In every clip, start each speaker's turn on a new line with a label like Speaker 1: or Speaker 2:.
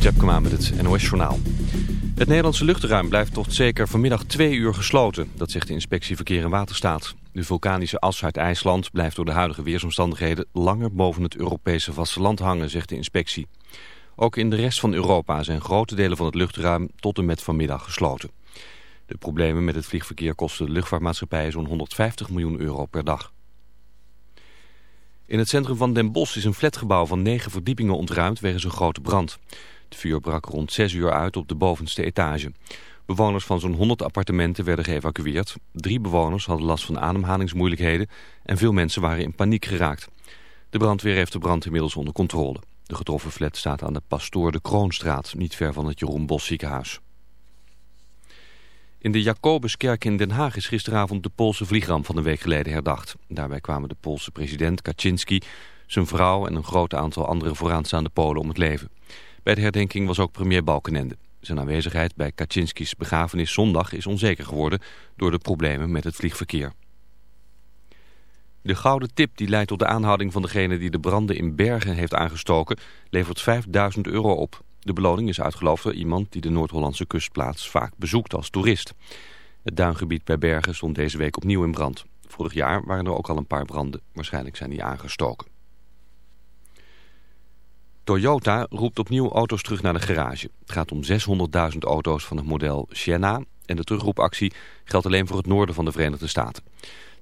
Speaker 1: Tjepkema met het NOS Journaal. Het Nederlandse luchtruim blijft tot zeker vanmiddag twee uur gesloten. Dat zegt de inspectie Verkeer en Waterstaat. De vulkanische as uit IJsland blijft door de huidige weersomstandigheden... langer boven het Europese vasteland hangen, zegt de inspectie. Ook in de rest van Europa zijn grote delen van het luchtruim tot en met vanmiddag gesloten. De problemen met het vliegverkeer kosten de luchtvaartmaatschappijen zo'n 150 miljoen euro per dag. In het centrum van Den Bosch is een flatgebouw van negen verdiepingen ontruimd wegens een grote brand. Het vuur brak rond 6 uur uit op de bovenste etage. Bewoners van zo'n 100 appartementen werden geëvacueerd. Drie bewoners hadden last van ademhalingsmoeilijkheden en veel mensen waren in paniek geraakt. De brandweer heeft de brand inmiddels onder controle. De getroffen flat staat aan de Pastoor de Kroonstraat, niet ver van het Jeroen Bos ziekenhuis. In de Jacobuskerk in Den Haag is gisteravond de Poolse vliegramp van een week geleden herdacht. Daarbij kwamen de Poolse president Kaczynski, zijn vrouw en een groot aantal andere vooraanstaande Polen om het leven. Bij de herdenking was ook premier Balkenende. Zijn aanwezigheid bij Kaczynskis begrafenis zondag is onzeker geworden door de problemen met het vliegverkeer. De gouden tip die leidt tot de aanhouding van degene die de branden in Bergen heeft aangestoken levert 5000 euro op. De beloning is uitgeloofd door iemand die de Noord-Hollandse kustplaats vaak bezoekt als toerist. Het duingebied bij Bergen stond deze week opnieuw in brand. Vorig jaar waren er ook al een paar branden. Waarschijnlijk zijn die aangestoken. Toyota roept opnieuw auto's terug naar de garage. Het gaat om 600.000 auto's van het model Sienna en de terugroepactie geldt alleen voor het noorden van de Verenigde Staten.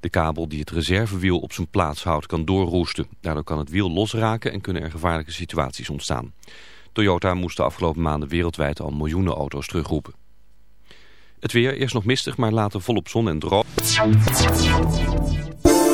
Speaker 1: De kabel die het reservewiel op zijn plaats houdt kan doorroesten. Daardoor kan het wiel losraken en kunnen er gevaarlijke situaties ontstaan. Toyota moest de afgelopen maanden wereldwijd al miljoenen auto's terugroepen. Het weer, eerst nog mistig, maar later volop zon en droog.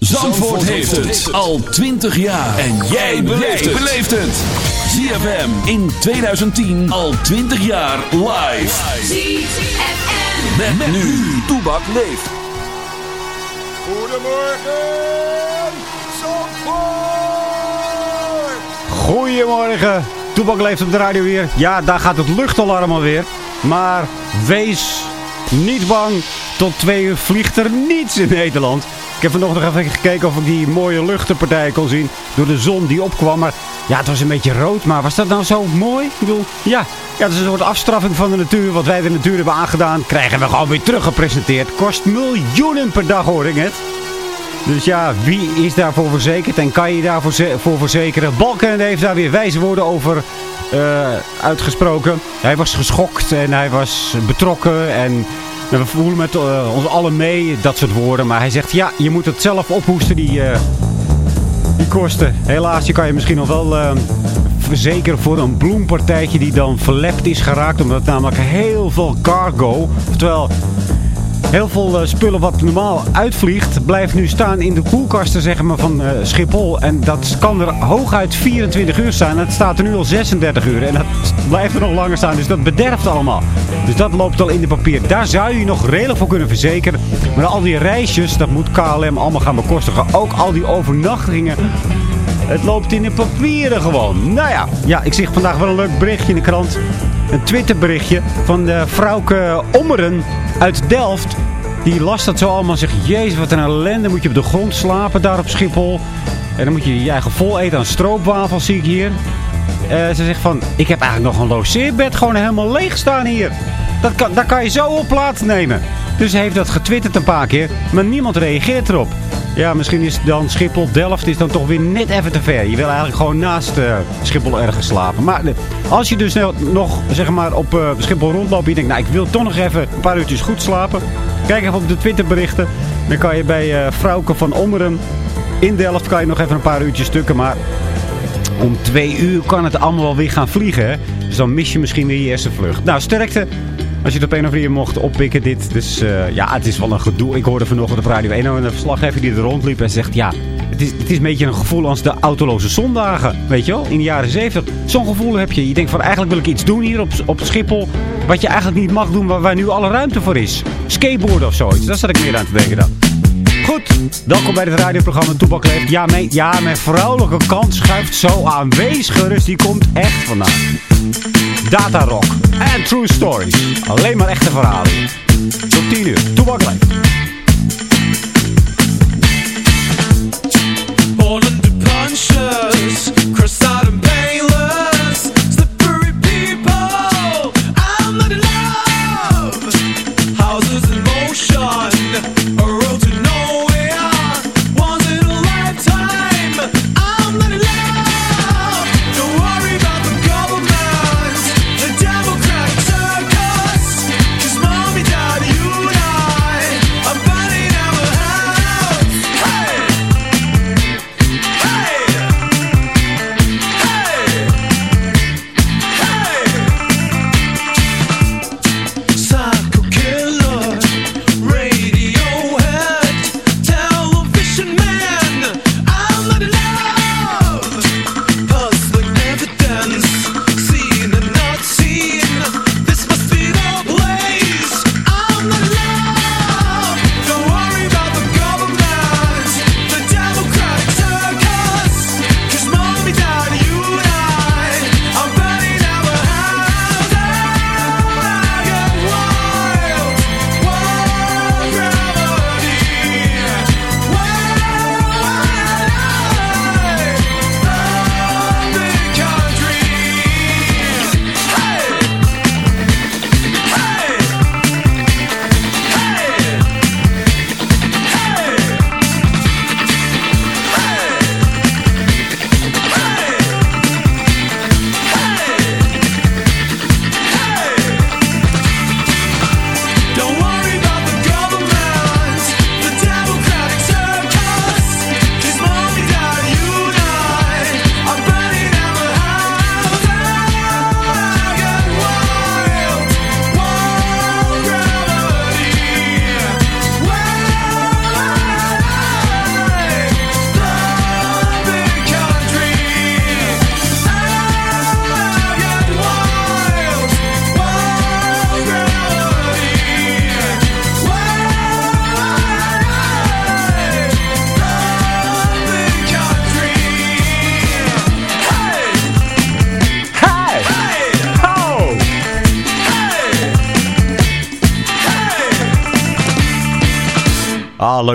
Speaker 2: Zandvoort heeft het al 20 jaar. En jij beleeft het. ZFM in 2010 al 20 jaar live.
Speaker 3: ZFM.
Speaker 2: Met, met nu. Toebak leeft.
Speaker 4: Goedemorgen. Toebak leeft op de radio weer. Ja, daar gaat het luchtalarm alweer. Maar wees niet bang. Tot twee uur vliegt er niets in Nederland. Ik heb vanochtend even gekeken of ik die mooie luchtenpartij kon zien. Door de zon die opkwam. Maar ja, het was een beetje rood. Maar was dat nou zo mooi? Ik bedoel, ja. Ja, het is een soort afstraffing van de natuur. Wat wij de natuur hebben aangedaan, krijgen we gewoon weer teruggepresenteerd. Kost miljoenen per dag hoor ik net. Dus ja, wie is daarvoor verzekerd en kan je daarvoor voor verzekeren? Balkenende heeft daar weer wijze woorden over eh, uitgesproken. Hij was geschokt en hij was betrokken en we voelen met eh, ons allen mee, dat soort woorden. Maar hij zegt, ja, je moet het zelf ophoesten, die, eh, die kosten. Helaas, je kan je misschien nog wel verzekeren voor een bloempartijtje die dan verlept is geraakt. Omdat namelijk heel veel cargo, oftewel Heel veel eh, spullen wat normaal uitvliegt, blijft nu staan in de koelkasten zeg maar, van eh, Schiphol. En dat kan er hooguit 24 uur staan. Het staat er nu al 36 uur. En dat blijft er nog langer staan. Dus dat bederft allemaal. Dus dat loopt al in de papier. Daar zou je nog redelijk voor kunnen verzekeren. Maar al die reisjes, dat moet KLM allemaal gaan bekostigen. Ook al die overnachtingen. Het loopt in de papieren gewoon. Nou ja, ja ik zie vandaag wel een leuk berichtje in de krant. Een Twitterberichtje van de vrouwke Ommeren uit Delft. Die las dat zo allemaal. Zegt, jezus wat een ellende. Moet je op de grond slapen daar op Schiphol. En dan moet je je eigen vol eten aan stroopwafels, zie ik hier. Eh, ze zegt van, ik heb eigenlijk nog een logeerbed gewoon helemaal leeg staan hier. Dat kan, daar kan je zo op plaatsnemen. Dus ze heeft dat getwitterd een paar keer, maar niemand reageert erop. Ja, misschien is dan Schiphol Delft is dan toch weer net even te ver. Je wil eigenlijk gewoon naast eh, Schiphol ergens slapen. Maar als je dus nou nog zeg maar, op eh, Schiphol rondloopt en je denkt, nou ik wil toch nog even een paar uurtjes goed slapen. Kijk even op de Twitterberichten. Dan kan je bij eh Vrouwke van Ommeren in Delft kan je nog even een paar uurtjes stukken. Maar om twee uur kan het allemaal wel weer gaan vliegen. Dus dan mis je misschien weer je eerste vlucht. Nou, sterkte. Als je het op een of andere manier mocht oppikken dit. Dus eh, ja, het is wel een gedoe. Ik hoorde vanochtend op Radio 1 een verslaggever die er rondliep en zegt... Ja, het is, het is een beetje een gevoel als de autoloze zondagen. Weet je wel, in de jaren 70. Zo'n gevoel heb je. Je denkt van eigenlijk wil ik iets doen hier op, op Schiphol. Wat je eigenlijk niet mag doen waar, waar nu alle ruimte voor is. Skateboarden of zoiets. Daar zat ik meer aan te denken dan. Goed, welkom bij het radioprogramma Toebak Leeft. Ja, mijn, ja, mijn vrouwelijke kant schuift zo aan. Wees gerust, die komt echt vandaan. Data Rock en True Stories. Alleen maar echte verhalen. Tot 10 uur, Toebak Leeft.
Speaker 5: All under punches, crossed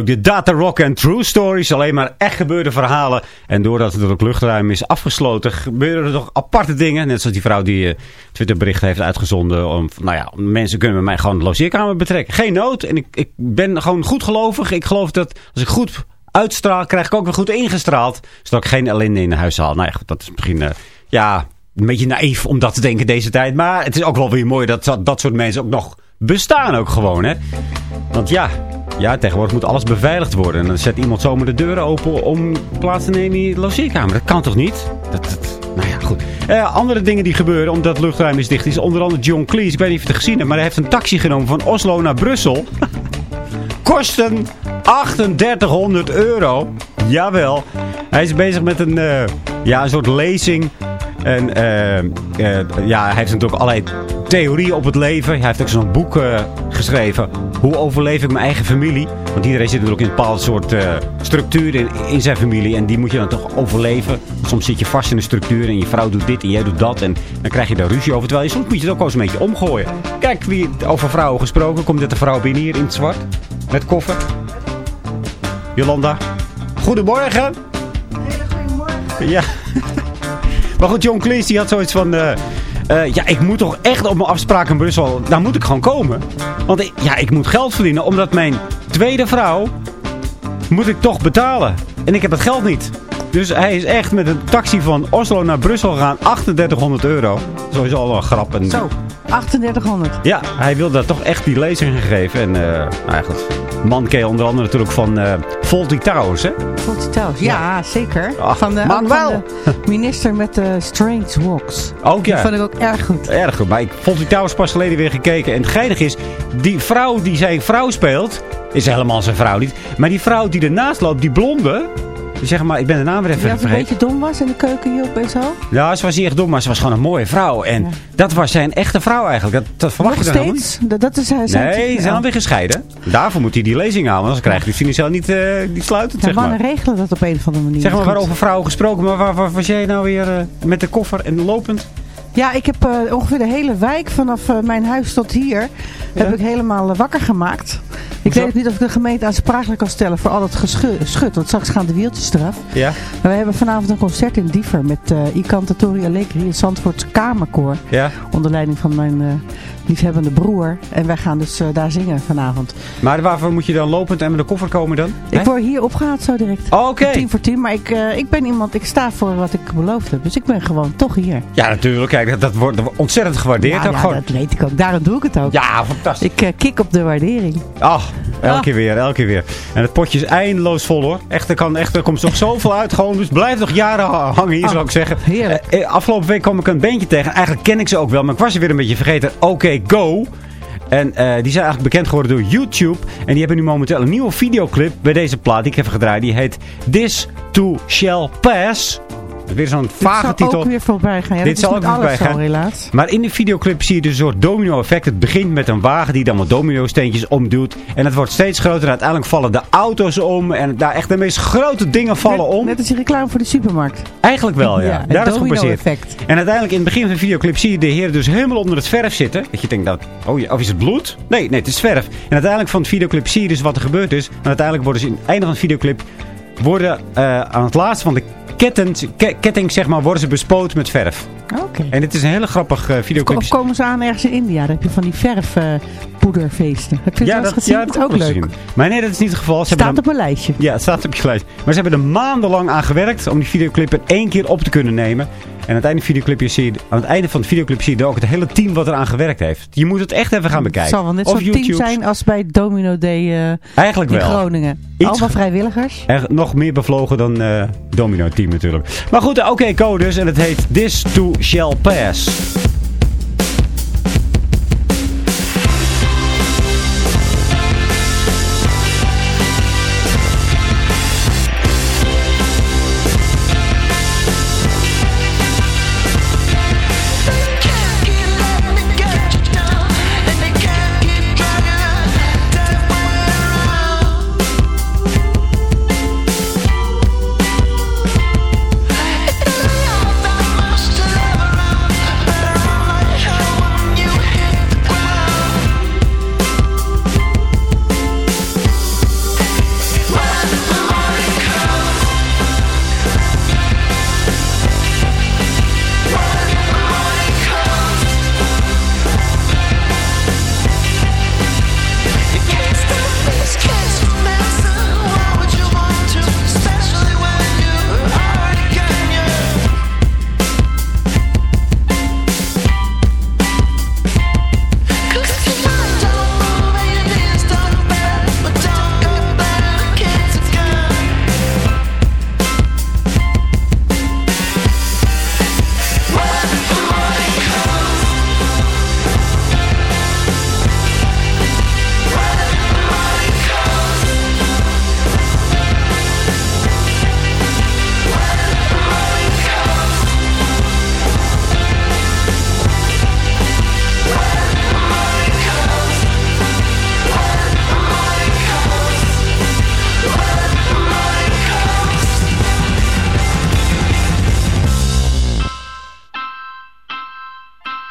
Speaker 4: De Data Rock en True Stories. Alleen maar echt gebeurde verhalen. En doordat het ook luchtruim is afgesloten, gebeuren er toch aparte dingen. Net zoals die vrouw die eh Twitterbericht heeft uitgezonden. Om, nou ja, mensen kunnen mij gewoon de logeerkamer betrekken. Geen nood. En ik, ik ben gewoon goed gelovig. Ik geloof dat als ik goed uitstraal, krijg ik ook weer goed ingestraald. Zodat ik geen ellende in huis haal. Nou ja, dat is misschien, eh, ja, een beetje naïef om dat te denken deze tijd. Maar het is ook wel weer mooi dat, dat soort mensen ook nog bestaan ook gewoon, hè. Want ja, ja, tegenwoordig moet alles beveiligd worden. En dan zet iemand zomaar de deuren open om plaats te nemen in je logeerkamer. Dat kan toch niet? Dat, dat, nou ja, goed. Eh, andere dingen die gebeuren omdat het luchtruim is dicht is onder andere John Cleese. Ik weet niet of je het gezien hebt, maar hij heeft een taxi genomen van Oslo naar Brussel. Kosten 3800 euro. Jawel. Hij is bezig met een, eh, ja, een soort lezing En eh, eh, ja, hij heeft natuurlijk allerlei theorieën op het leven. Hij heeft ook zo'n boek eh, geschreven. Hoe overleef ik mijn eigen familie? Want iedereen zit natuurlijk in een bepaald soort structuur in, in zijn familie. En die moet je dan toch overleven. Soms zit je vast in een structuur en je vrouw doet dit en jij doet dat. En dan krijg je daar ruzie over. Terwijl je soms moet je het ook wel eens een beetje omgooien. Kijk, wie over vrouwen gesproken. Komt dit de vrouw binnen hier in het zwart? Met koffer. Jolanda. Goedemorgen. Ja. Maar goed, John Cleese die had zoiets van... eh, eh, ja, ik moet toch echt op mijn afspraak in Brussel... Daar moet ik gewoon komen. Want ik, ja, ik moet geld verdienen. Omdat mijn tweede vrouw... Moet ik toch betalen. En ik heb het geld niet. Dus hij is echt met een taxi van Oslo naar Brussel gegaan. 3800 euro. Sowieso al een grap.
Speaker 6: Zo, 3800.
Speaker 4: Ja, hij wilde daar toch echt die lezing gaan geven. En eh nou goed. Man ken onder andere natuurlijk van eh Faulty Towers, hè?
Speaker 6: Hij thuis? Ja, zeker.
Speaker 4: Ach,
Speaker 6: van de,
Speaker 4: Manuel.
Speaker 6: van de minister met de Strange Walks.
Speaker 4: Ook ja.
Speaker 6: Dat vond ik ook erg goed.
Speaker 4: Erg goed. Maar ik die trouwens pas geleden weer gekeken. En het geinig is, die vrouw die zijn vrouw speelt, is helemaal zijn vrouw niet. Maar die vrouw die ernaast loopt, die blonde, die zeg maar, ik ben de naam weer even
Speaker 6: dat een
Speaker 4: vergeten.
Speaker 6: beetje dom was in de keuken hierop en zo.
Speaker 4: Ja, ze was niet echt dom, maar ze was gewoon een mooie vrouw. En
Speaker 6: Ja.
Speaker 4: dat was zijn echte vrouw eigenlijk. Dat, dat verwacht
Speaker 6: Nog
Speaker 4: je dan
Speaker 6: steeds? Dat, is zijn-
Speaker 4: Nee, ze zijn alweer gescheiden. Daarvoor moet hij die lezing houden, anders krijgt hij financieel niet, eh niet sluitend,
Speaker 6: Ja,
Speaker 4: zeg maar.
Speaker 6: mannen regelen dat op een of andere manier.
Speaker 4: Zeg maar,
Speaker 6: Goed.
Speaker 4: waarover vrouwen gesproken, maar waar, waar was jij nou weer eh, met de koffer en lopend?
Speaker 6: Ja, ik heb eh, ongeveer de hele wijk vanaf mijn huis tot hier heb ik helemaal wakker gemaakt. Ik weet niet of ik de gemeente aansprakelijk kan stellen voor al dat geschut. Want straks gaan de wieltjes eraf.
Speaker 4: Ja?
Speaker 6: Maar we hebben vanavond een concert in Diever met eh I Cantatori Allegri, het Zandvoorts Kamerkoor.
Speaker 4: Ja?
Speaker 6: Onder leiding van mijn eh, liefhebbende broer. En wij gaan dus eh, daar zingen vanavond.
Speaker 4: Maar waarvoor moet je dan lopend en met de koffer komen dan?
Speaker 6: Ik word hier opgehaald zo direct.
Speaker 4: Oh, Oké.
Speaker 6: Tien voor tien. Maar ik, eh, ik ben iemand, ik sta voor wat ik beloofd heb. Dus ik ben gewoon toch hier.
Speaker 4: Ja, natuurlijk. Kijk, dat, dat wordt ontzettend gewaardeerd.
Speaker 6: ja,
Speaker 4: ook
Speaker 6: ja,
Speaker 4: gewoon.
Speaker 6: dat weet ik ook. Daarom doe ik het ook.
Speaker 4: Ja, fantastisch.
Speaker 6: Ik eh, kik op de waardering.
Speaker 4: Ach, elke
Speaker 6: Ah.
Speaker 4: keer weer, elke keer weer. En het potje is eindeloos vol hoor. Echt, er, kan, echt, er komt nog zoveel uit. Gewoon, dus blijf nog jaren ha- hangen hier,
Speaker 6: Ah,
Speaker 4: zou ik zeggen.
Speaker 6: heerlijk.
Speaker 4: Afgelopen week kwam ik een bandje tegen. Eigenlijk ken ik ze ook wel, maar ik was ze weer een beetje vergeten. Oké, Go. En eh, die zijn eigenlijk bekend geworden door YouTube. En die hebben nu momenteel een nieuwe videoclip bij deze plaat die ik heb gedraaid. Die heet This to Shall Pass. Weer zo'n
Speaker 6: Dit
Speaker 4: vage
Speaker 6: zal
Speaker 4: titel.
Speaker 6: ook weer voorbij gaan. Ja,
Speaker 4: Dit zal ook weer
Speaker 6: alles
Speaker 4: voorbij gaan.
Speaker 6: helaas.
Speaker 4: Maar in de videoclip zie je dus een soort domino-effect. Het begint met een wagen die dan wat domino-steentjes omduwt. En het wordt steeds groter. En uiteindelijk vallen de auto's om. En daar echt de meest grote dingen vallen
Speaker 6: net,
Speaker 4: om.
Speaker 6: Net als die reclame voor de supermarkt.
Speaker 4: Eigenlijk wel, ja.
Speaker 6: Ja, het
Speaker 4: daar is het gebaseerd.
Speaker 6: domino-effect.
Speaker 4: En uiteindelijk in het begin van de videoclip zie je de heren dus helemaal onder het verf zitten. Dat je denkt, dat, oh ja, of is het bloed? Nee, nee, het is verf. En uiteindelijk van de videoclip zie je dus wat er gebeurd is. En uiteindelijk worden ze in het einde van de videoclip... worden eh, aan het laatste van de kettens, ke- ketting, zeg maar, worden ze bespoten met verf.
Speaker 6: Oké.
Speaker 4: En het is een hele grappig eh, videoclip.
Speaker 6: Of komen ze aan ergens in India? Dan heb je van die verfpoederfeesten. heb je het gezien?
Speaker 4: heb
Speaker 6: dat
Speaker 4: ik
Speaker 6: is ook leuk.
Speaker 4: gezien. Maar nee, dat is niet het geval. Ze hebben
Speaker 6: Staat op een lijstje.
Speaker 4: Ja, het staat op je lijst. Maar ze hebben er maandenlang aan gewerkt om die videoclip in één keer op te kunnen nemen. En aan het einde, van de videoclip zie je, aan het einde van de videoclip zie je ook het hele team wat eraan gewerkt heeft. Je moet het echt even gaan
Speaker 6: Het
Speaker 4: bekijken.
Speaker 6: zal wel net zo'n team zijn als bij Domino Day eh,
Speaker 4: Eigenlijk
Speaker 6: in
Speaker 4: wel.
Speaker 6: Groningen.
Speaker 4: Iets
Speaker 6: Allemaal
Speaker 4: ge-
Speaker 6: vrijwilligers.
Speaker 4: En nog meer bevlogen dan eh Domino Team natuurlijk. Maar goed, oké, okay, codus. En het heet This to Shall Pass.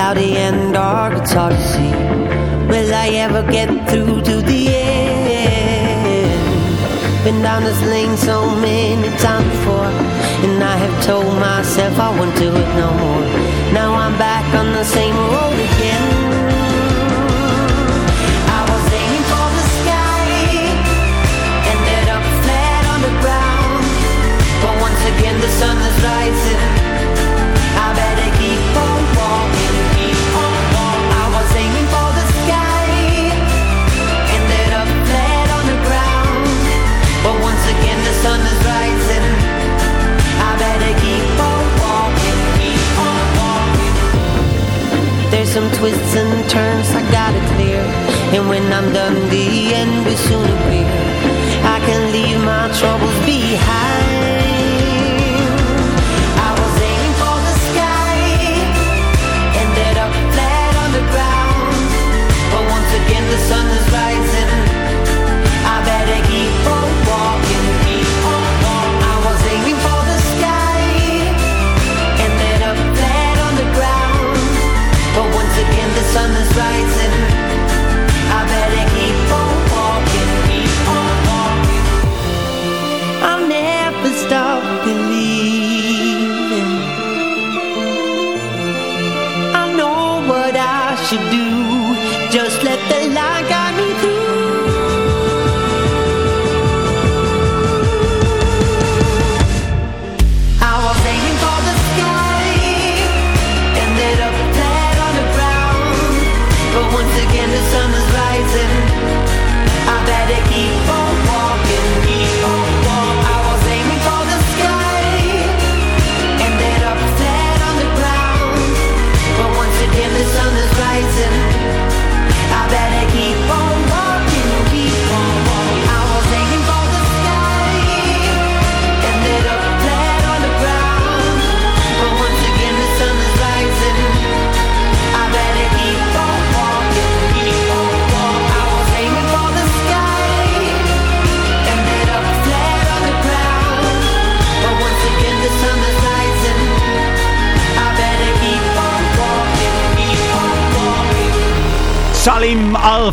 Speaker 3: Cloudy and dark, it's hard to see. Will I ever get through to the end? Been down this lane so many times before And I have told myself I won't do it no more Now I'm back on the same road again some twists and turns I got it clear. And when I'm done the end will soon appear I can leave my troubles behind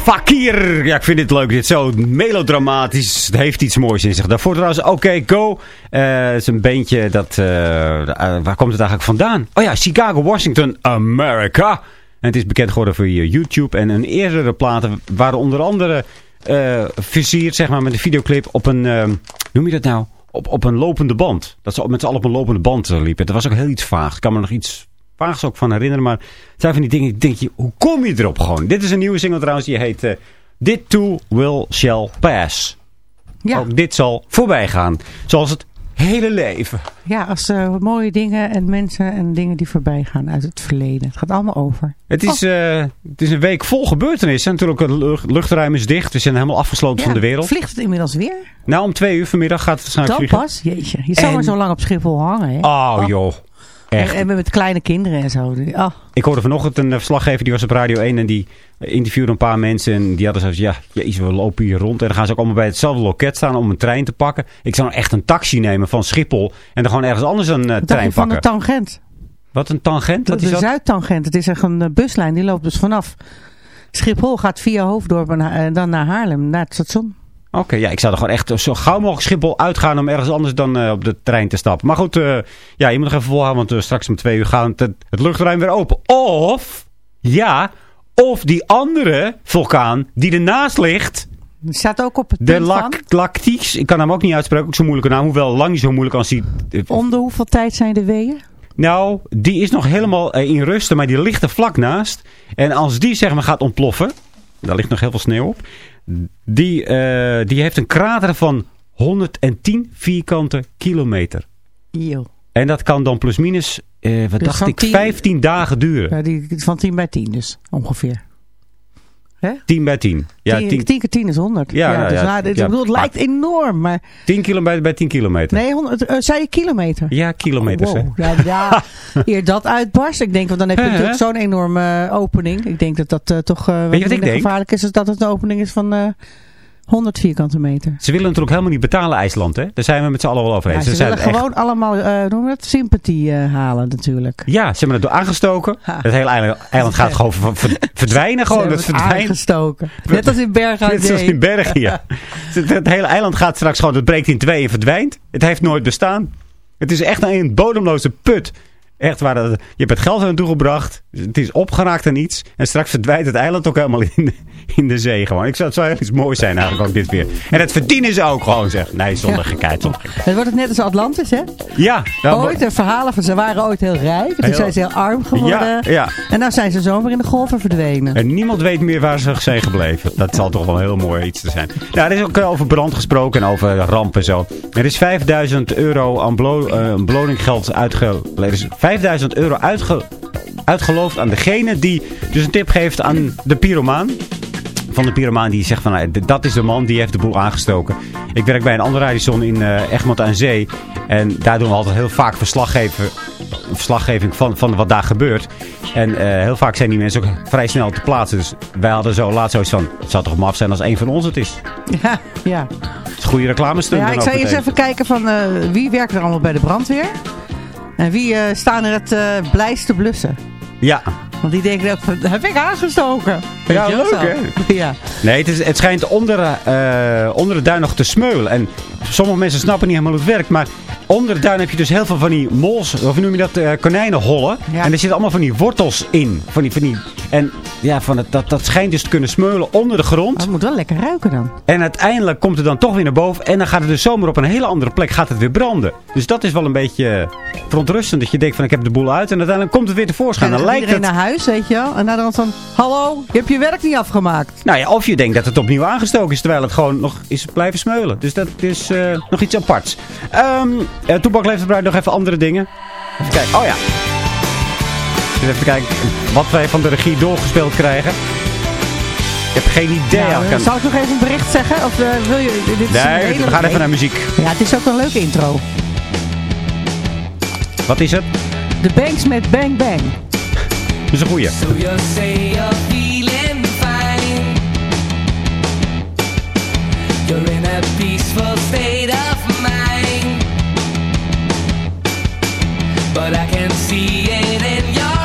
Speaker 4: Al-Fakir. Ja, ik vind dit leuk. Dit zo melodramatisch. Het heeft iets moois in zich. Daarvoor trouwens Oké Go. Eh, Het is een beentje dat... eh, eh, waar komt het eigenlijk vandaan? Oh ja, Chicago, Washington, America. En het is bekend geworden via YouTube. En een eerdere platen waren onder andere versierd zeg maar, met een videoclip op een... noem je dat nou? Op, op een lopende band. Dat ze met z'n allen op een lopende band liepen. Dat was ook heel iets vaag. Ik kan me nog iets vaags ook van herinneren. Maar het zijn van die dingen, denk je, hoe kom je erop gewoon? Dit is een nieuwe single trouwens, die heet... eh, Dit too will shall pass.
Speaker 6: Ja,
Speaker 4: Ook dit zal voorbij gaan. Zoals het hele leven.
Speaker 6: ja als eh, mooie dingen en mensen en dingen die voorbij gaan uit het verleden. Het gaat allemaal over.
Speaker 4: Het is, eh, het is een week vol gebeurtenissen. Natuurlijk, het lucht- luchtruim is dicht. We zijn helemaal afgesloten van de wereld.
Speaker 6: Vliegt het inmiddels weer?
Speaker 4: Nou, om twee uur vanmiddag gaat het waarschijnlijk
Speaker 6: Dat
Speaker 4: vliegen.
Speaker 6: pas? Jeetje. Je zou
Speaker 4: En-
Speaker 6: maar zo lang op Schiphol hangen, hè?
Speaker 4: Oh, joh. Echt.
Speaker 6: En, en met kleine kinderen en zo. Oh,
Speaker 4: Ik hoorde vanochtend een eh, verslaggever, die was op Radio 1 en die eh, interviewde een paar mensen. En die hadden zoiets, ja, jezus, we lopen hier rond. En dan gaan ze ook allemaal bij hetzelfde loket staan om een trein te pakken. Ik zou nou echt een taxi nemen van Schiphol en dan gewoon ergens anders een eh, trein
Speaker 6: je van
Speaker 4: pakken.
Speaker 6: de tangent?
Speaker 4: Wat een tangent? Wat
Speaker 6: de
Speaker 4: is dat?
Speaker 6: Zuidtangent. Het is echt een buslijn. Die loopt dus vanaf Schiphol. Gaat via Hoofddorp en dan naar Haarlem. Naar het station.
Speaker 4: Oké, ja, ik zou er gewoon echt zo gauw mogelijk Schiphol uitgaan om ergens anders dan eh, op de trein te stappen. Maar goed, eh, ja, je moet nog even volhouden, want eh, straks om twee uur gaat het, het luchtruim weer open. Of, ja, of die andere vulkaan die ernaast ligt,
Speaker 6: Die staat ook op het
Speaker 4: de
Speaker 6: punt van.
Speaker 4: Lac Lactiques. Ik kan hem ook niet uitspreken, ook zo'n moeilijke naam. Hoewel lang niet zo moeilijk als die...
Speaker 6: Om de hoeveel tijd zijn de weeën?
Speaker 4: Nou, die is nog helemaal in rusten, maar die ligt er vlak naast. En als die zeg maar gaat ontploffen, daar ligt nog heel veel sneeuw op. Die, eh, die heeft een krater van 110 vierkante kilometer.
Speaker 6: Yo.
Speaker 4: En dat kan dan plusminus, eh wat
Speaker 6: Dus
Speaker 4: dacht ik,
Speaker 6: 10
Speaker 4: 15 dagen duren.
Speaker 6: Ja, die van 10 bij 10 dus, ongeveer.
Speaker 4: 10 bij 10. Ja,
Speaker 6: 10,
Speaker 4: 10,
Speaker 6: 10 keer 10 is 100.
Speaker 4: Ja,
Speaker 6: Ja, dus
Speaker 4: ja,
Speaker 6: dit-
Speaker 4: ja.
Speaker 6: ik bedoel, het lijkt enorm, maar...
Speaker 4: 10 kilometer bij 10 kilometer.
Speaker 6: Nee, 100, eh, zei je kilometer?
Speaker 4: Ja, kilometers. hè.
Speaker 6: Wow. Ja, ja, eer dat uitbarst. Ik denk, want dan heb je
Speaker 4: Hè,
Speaker 6: natuurlijk
Speaker 4: hè?
Speaker 6: zo'n enorme eh, opening. Ik denk dat dat eh, toch eh wat minder gevaarlijk is. Is dat het een opening is van 100 vierkante meter.
Speaker 4: Ze willen natuurlijk helemaal niet betalen, IJsland. Hè? Daar zijn we met z'n allen wel over
Speaker 6: Ja,
Speaker 4: eens.
Speaker 6: ze
Speaker 4: zijn
Speaker 6: willen
Speaker 4: echt-
Speaker 6: gewoon allemaal, eh noem dat, sympathie eh, halen natuurlijk.
Speaker 4: Ja, ze hebben het door aangestoken.
Speaker 6: Ha.
Speaker 4: Het hele eiland, eiland gaat gewoon ver- ver- verdwijnen.
Speaker 6: Ze
Speaker 4: Gewoon, het
Speaker 6: het
Speaker 4: verdwijnt.
Speaker 6: aangestoken. Net als in Bergen
Speaker 4: Net zoals in Bergen, ja. Het, het hele eiland gaat straks gewoon, het breekt in twee en verdwijnt. Het heeft nooit bestaan. Het is echt een bodemloze put. Echt waar, dat- je hebt het geld er naartoe gebracht. Het is opgeraakt aan iets. En straks verdwijnt het eiland ook helemaal in de, in de zee gewoon. Ik zou, het zou echt iets moois zijn eigenlijk ook dit weer. En het verdienen ze ook gewoon, zeg. Nee, zonder
Speaker 6: Ja.
Speaker 4: gekheid. Zonder gekheid.
Speaker 6: Het wordt het net als Atlantis, hè?
Speaker 4: Ja. nou,
Speaker 6: Ooit, de verhalen van ze waren ooit heel rijk. Toen
Speaker 4: Heel-
Speaker 6: zijn ze heel arm geworden.
Speaker 4: Ja, ja.
Speaker 6: En nou zijn ze zomaar in de golven verdwenen.
Speaker 4: En niemand weet meer waar ze zijn gebleven. Dat zal toch wel een heel mooi iets te zijn. Nou, er is ook over brand gesproken en over ramp en zo. Er is 5000 euro aan belo uitge is 5000 euro uitge aan degene die dus een tip geeft aan de pyromaan. Van de pyromaan die zegt van nou, dat is de man die heeft de boel aangestoken. Ik werk bij een andere radiostation in eh, Egmond aan Zee. En daar doen we altijd heel vaak verslaggeving van, van wat daar gebeurt. En eh, heel vaak zijn die mensen ook vrij snel te plaatsen. Dus wij hadden zo laatst zoiets van, het zou toch maf zijn als een van ons het is.
Speaker 6: Ja, ja.
Speaker 4: Het is een goede reclame stunt
Speaker 6: ja ik zou eerst
Speaker 4: meteen.
Speaker 6: even kijken van eh, wie werkt er allemaal bij de brandweer. En wie staan er het blijste blussen.
Speaker 4: Ja.
Speaker 6: Want die denken van, heb ik aangestoken. Weet
Speaker 4: Ja, leuk, hè?
Speaker 6: Ja.
Speaker 4: Nee, het, is, het schijnt onder, eh, onder de duin nog te smeulen. En sommige mensen snappen niet helemaal hoe het werkt. Maar onder de duin heb je dus heel veel van die mols, of noem je dat, eh, konijnenhollen.
Speaker 6: Ja.
Speaker 4: En er zitten allemaal van die wortels in. Van die, van die, en ja, van het, dat, dat schijnt dus te kunnen smeulen onder de grond.
Speaker 6: Maar het moet wel lekker ruiken dan.
Speaker 4: En uiteindelijk komt het dan toch weer naar boven. En dan gaat het dus zomaar op een hele andere plek gaat het weer branden. Dus dat is wel een beetje verontrustend. Dat je denkt van ik heb de boel uit. En uiteindelijk komt het weer tevoorschijn.
Speaker 6: En
Speaker 4: Dan
Speaker 6: dan
Speaker 4: lijkt het...
Speaker 6: naar huis, weet je wel. En de hand van, hallo, je hebt je werk niet afgemaakt.
Speaker 4: Nou ja, of je denkt dat het opnieuw aangestoken is, terwijl het gewoon nog is blijven smeulen. Dus dat is eh, nog iets aparts. Ehm uh, Toepak leeft nog even andere dingen. Even kijken. Oh ja. Dus even kijken wat wij van de regie doorgespeeld krijgen. Ik heb geen idee.
Speaker 6: Nou, zal ik nog even een bericht zeggen? Of eh, wil je, dit is
Speaker 4: nee,
Speaker 6: hele
Speaker 4: we gaan even naar muziek.
Speaker 6: Ja, het is ook een leuke intro.
Speaker 4: Wat is het?
Speaker 6: De Banks met Bang Bang.
Speaker 4: Dat is een goeie.
Speaker 7: So you say you're feeling fine. You're in a peaceful state of But I can see it in your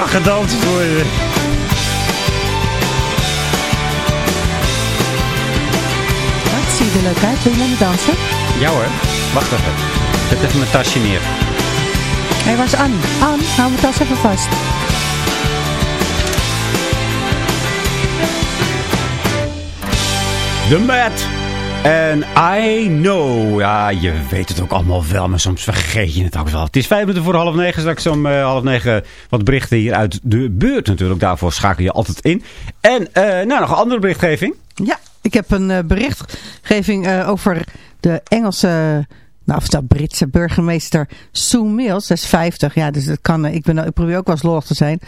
Speaker 4: mag gedanst worden.
Speaker 6: Wat zie je er leuk uit? Wil je met me dansen?
Speaker 4: Ja hoor. Wacht even. Zet even mijn tasje neer.
Speaker 6: Hé, waar is Anne? Anne, hou mijn tas even vast.
Speaker 4: The Mat. En I know. Ja, je weet het ook allemaal wel, maar soms vergeet je het ook wel. Het is vijf minuten voor half negen. Straks om eh, half negen wat berichten hier uit de buurt natuurlijk. Daarvoor schakel je altijd in. En eh, nou, nog een andere berichtgeving.
Speaker 6: Ja, ik heb een eh, berichtgeving eh, over de Engelse, nou of dat Britse burgemeester Sue Mills. Dat is 50, ja, dus dat kan, ik, ben, ik probeer ook wel eens lollig te zijn.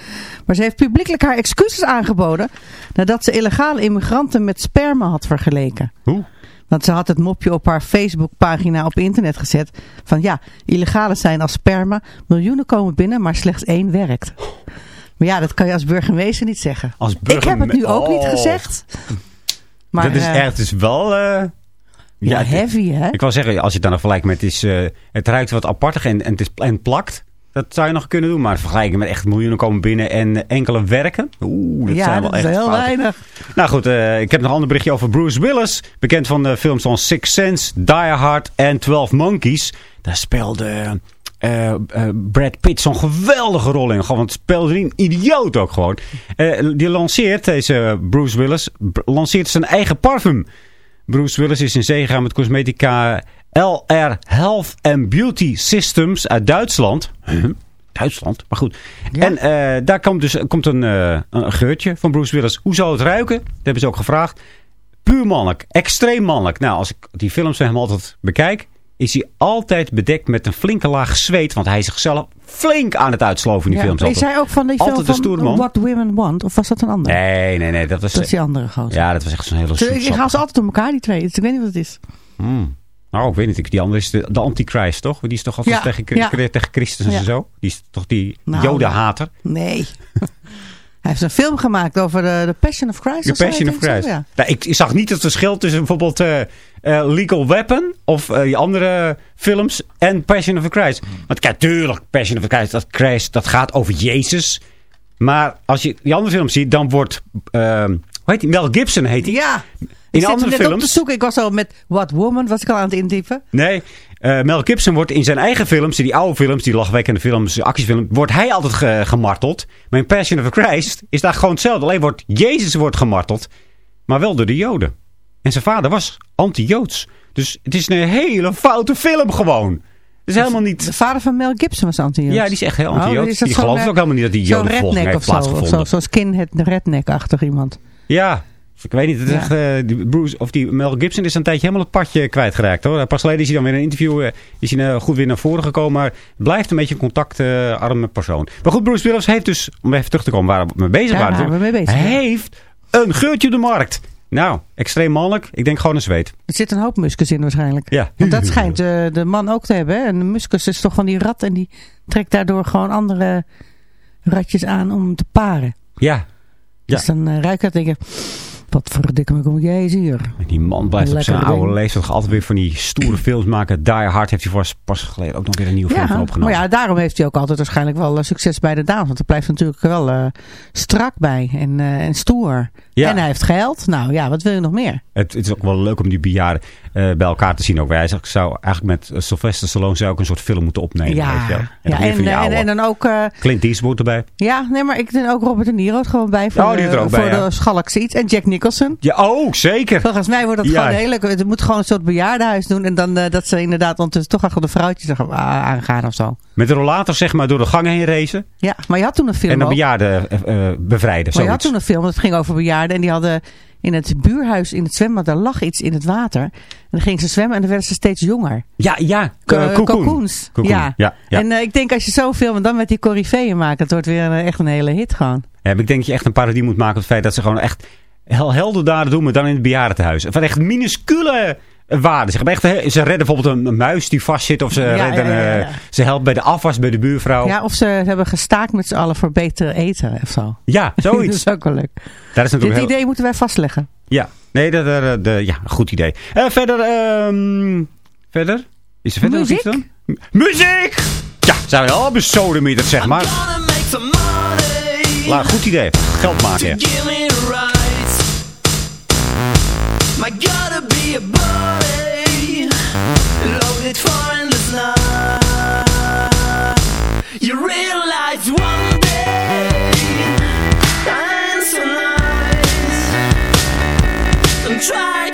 Speaker 6: Maar ze heeft publiekelijk haar excuses aangeboden nadat ze illegale immigranten met sperma had vergeleken.
Speaker 4: Hoe?
Speaker 6: Want ze had het mopje op haar Facebookpagina op internet gezet. Van ja, illegale zijn als sperma. Miljoenen komen binnen, maar slechts één werkt. Maar ja, dat kan je als burgemeester niet zeggen.
Speaker 4: Als
Speaker 6: Ik heb het nu ook niet
Speaker 4: Oh.
Speaker 6: gezegd. Maar,
Speaker 4: dat is
Speaker 6: eh,
Speaker 4: echt is wel... eh,
Speaker 6: ja, heavy hè?
Speaker 4: Ik wou zeggen, als je het dan vergelijkt met... Het, is, eh, het ruikt wat apartig en, en het is en plakt. Dat zou je nog kunnen doen. Maar vergelijken met echt miljoenen komen binnen en enkele werken. Oeh, dat
Speaker 6: ja,
Speaker 4: zijn wel
Speaker 6: dat is
Speaker 4: echt
Speaker 6: heel
Speaker 4: fouten.
Speaker 6: weinig.
Speaker 4: Nou goed, eh, ik heb nog een ander berichtje over Bruce Willis. Bekend van de films van Six Sense, Die Hard en 12 Monkeys. Daar speelde eh, eh, Brad Pitt zo'n geweldige rol in. Gewoon, want speelde een idioot ook gewoon. Die lanceert, deze Bruce Willis, lanceert zijn eigen parfum. Bruce Willis is in zee gegaan met cosmetica LR Health and Beauty Systems uit Duitsland. Huh? Duitsland, maar goed. En eh, daar komt dus komt een, eh, een geurtje van Bruce Willis. Hoe zou het ruiken? Dat hebben ze ook gevraagd. Puur mannelijk, extreem mannelijk. Nou, als ik die films van hem altijd bekijk, is hij altijd bedekt met een flinke laag zweet. Want hij is zichzelf flink aan het uitsloven in die
Speaker 6: Ja,
Speaker 4: films.
Speaker 6: is hij ook van die film
Speaker 4: Altijd een
Speaker 6: van. What Women Want? Of was dat een ander?
Speaker 4: Nee, nee, nee. Dat was,
Speaker 6: Dat is die andere gozer.
Speaker 4: ja, dat was echt zo'n hele
Speaker 6: Ze- ik haal ze altijd door elkaar, die twee. Dus ik weet niet wat het is.
Speaker 4: Hmm. Nou, ik weet niet. Die andere is de, de Antichrist, toch? Die is toch altijd
Speaker 6: Ja,
Speaker 4: tegen,
Speaker 6: ja.
Speaker 4: tegen Christus en
Speaker 6: Ja.
Speaker 4: zo? Die is toch die
Speaker 6: Nou,
Speaker 4: jodenhater?
Speaker 6: Nee. hij heeft een film gemaakt over de, de Passion of Christ. Zo,
Speaker 4: Passion
Speaker 6: ik
Speaker 4: of
Speaker 6: zo,
Speaker 4: Christ.
Speaker 6: ja.
Speaker 4: Nou, ik, ik zag niet het verschil tussen bijvoorbeeld eh, eh, Legal Weapon of eh, die andere films en Passion of Christ. Want kijk, tuurlijk, Passion of Christ dat, Christ, dat gaat over Jezus. Maar als je die andere films ziet, dan wordt... eh, hoe heet die? Mel Gibson heet hij.
Speaker 6: Ja.
Speaker 4: In
Speaker 6: ik
Speaker 4: andere
Speaker 6: op te
Speaker 4: films...
Speaker 6: zoeken. Ik was al met What Woman, was ik al aan het intypen.
Speaker 4: Nee, eh, Mel Gibson wordt in zijn eigen films, die oude films, die lachwekkende films, actiefilms, wordt hij altijd ge- gemarteld. Maar in Passion of Christ is daar gewoon hetzelfde. Alleen wordt Jezus wordt gemarteld, maar wel door de Joden. En zijn vader was anti-Joods. Dus het is een hele foute film gewoon. Het is helemaal
Speaker 6: De
Speaker 4: niet...
Speaker 6: vader van Mel Gibson was anti-Joods.
Speaker 4: Ja, die is echt heel
Speaker 6: Oh,
Speaker 4: anti-Joods.
Speaker 6: dat
Speaker 4: die
Speaker 6: zo'n,
Speaker 4: gelooft
Speaker 6: eh,
Speaker 4: ook helemaal niet dat die
Speaker 6: Zo'n redneck
Speaker 4: heeft
Speaker 6: of zo. Of zo,
Speaker 4: plaatsgevonden.
Speaker 6: zo'n skinhead redneck-achtig iemand.
Speaker 4: Ja, ik weet niet. Het is
Speaker 6: Ja.
Speaker 4: echt, eh, die Bruce, of die Mel Gibson is een tijdje helemaal het padje kwijtgeraakt. Hoor. Pas geleden is hij dan weer in een interview eh, is hij, eh, goed weer naar voren gekomen. Maar blijft een beetje een contactarme persoon. Maar goed, Bruce Willis heeft dus, om even terug te komen waar we mee bezig
Speaker 6: Ja,
Speaker 4: waren.
Speaker 6: waar we mee bezig
Speaker 4: hij heeft een geurtje op de markt. Nou, extreem mannelijk. Ik denk gewoon een zweet.
Speaker 6: Er zit een hoop muskus in waarschijnlijk.
Speaker 4: Ja.
Speaker 6: Want dat schijnt de, de man ook te hebben. Hè? En de muskus is toch van die rat. En die trekt daardoor gewoon andere ratjes aan om te paren.
Speaker 4: Ja. Ja.
Speaker 6: Dus dan uh, ruik ik dat en denk ik... Wat verdikke me kom jij hier.
Speaker 4: En Die man blijft op zijn oude leeftijd altijd weer van die stoere films maken. Die Hard heeft hij pas, pas geleden ook nog weer een nieuwe film van opgenomen.
Speaker 6: maar ja, daarom heeft hij ook altijd waarschijnlijk wel eh, succes bij de dames. Want hij blijft natuurlijk wel eh, strak bij en, eh, en stoer.
Speaker 4: Ja.
Speaker 6: En hij heeft geld. Nou ja, wat wil je nog meer?
Speaker 4: Het, het is ook wel leuk om die bejaarden eh, bij elkaar te zien. Ook. Zegt, ik zou eigenlijk met eh, Sylvester Stallone zou ik een soort film moeten opnemen. weet je
Speaker 6: ja,
Speaker 4: wel.
Speaker 6: ja
Speaker 4: dan
Speaker 6: en,
Speaker 4: die
Speaker 6: en, dan ook... eh,
Speaker 4: Clint Eastwood erbij.
Speaker 6: ja, nee, maar ik denk ook Robert De Niro gewoon bij. Voor
Speaker 4: Oh, die
Speaker 6: de,
Speaker 4: er ook
Speaker 6: voor
Speaker 4: bij, ja.
Speaker 6: de iets. En Jack Nicholson.
Speaker 4: Ja, oh, zeker.
Speaker 6: Volgens mij wordt dat
Speaker 4: Ja.
Speaker 6: gewoon heel leuk. Het moet gewoon een soort bejaardenhuis doen. En dan dat ze inderdaad ondertussen toch achter de vrouwtjes gaan aangaan of zo.
Speaker 4: Met een rollator zeg maar door de gangen heen racen.
Speaker 6: Ja, maar je had toen een film
Speaker 4: En de
Speaker 6: ook.
Speaker 4: bejaarden bevrijden.
Speaker 6: Maar je had toen een film, dat ging over bejaarden. En die hadden in het buurhuis, in het zwembad, daar lag iets in het water. En dan gingen ze zwemmen en dan werden ze steeds jonger.
Speaker 4: Ja, ja. Cocoon.
Speaker 6: Cocoons.
Speaker 4: Cocoon,
Speaker 6: Ja.
Speaker 4: ja, ja.
Speaker 6: En eh, ik denk als je zo film en dan met die corifeeën maakt, dat wordt weer een, echt een hele hit gewoon.
Speaker 4: Ja, ik denk dat je echt een parodie moet maken op het feit dat ze gewoon echt hel heldendaden doen, maar dan in het bejaardentehuis. Van echt minuscule waarden. Zeg maar echt, ze redden bijvoorbeeld een, een muis die vastzit. Of ze,
Speaker 6: Ja,
Speaker 4: redden,
Speaker 6: ja, ja, ja.
Speaker 4: eh, ze helpen bij de afwas bij de buurvrouw.
Speaker 6: Ja, of ze hebben gestaakt met z'n allen voor beter eten of zo.
Speaker 4: Ja,
Speaker 6: dat
Speaker 4: zoiets.
Speaker 6: is ook wel leuk.
Speaker 4: Dat is
Speaker 6: Dit
Speaker 4: natuurlijk heel...
Speaker 6: idee moeten wij vastleggen.
Speaker 4: Ja, nee, dat, de, ja, goed idee. Eh, verder, ehm, verder? Is er verder nog
Speaker 6: Muziek?
Speaker 4: iets dan? M- Muziek! Ja, zijn we al besodemieterd, zeg maar.
Speaker 5: Gonna make some money.
Speaker 4: La, goed idee. Geld maken.
Speaker 5: My gotta be a body for endless. You realize one day so and try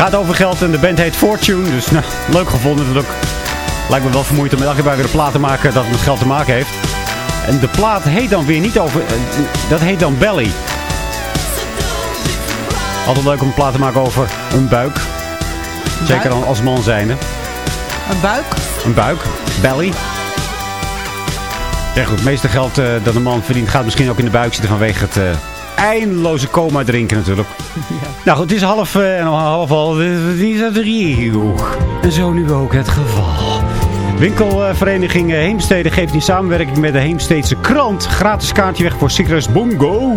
Speaker 4: gaat over geld en de band heet Fortune. Dus nou, leuk gevonden natuurlijk. Lijkt me wel vermoeid om elke keer bij weer een plaat te maken dat het met geld te maken heeft. En de plaat heet dan weer niet over... eh, dat heet dan Belly. Altijd leuk om een plaat te maken over een buik. Zeker dan als man zijnde.
Speaker 6: Een buik.
Speaker 4: Een buik. Belly. Ja goed, het meeste geld eh, dat een man verdient gaat misschien ook in de buik zitten vanwege het eh, eindeloze coma drinken natuurlijk. Nou goed, het is half eh, en half al. Het is. En zo nu ook het geval. Winkelvereniging eh, Heemstede geeft in samenwerking met de Heemsteedse krant gratis kaartje weg voor Circus Bongo.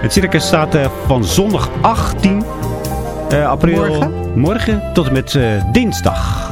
Speaker 4: Het circus staat eh, van zondag 18 eh, april
Speaker 6: Morgen?
Speaker 4: morgen tot en met dinsdag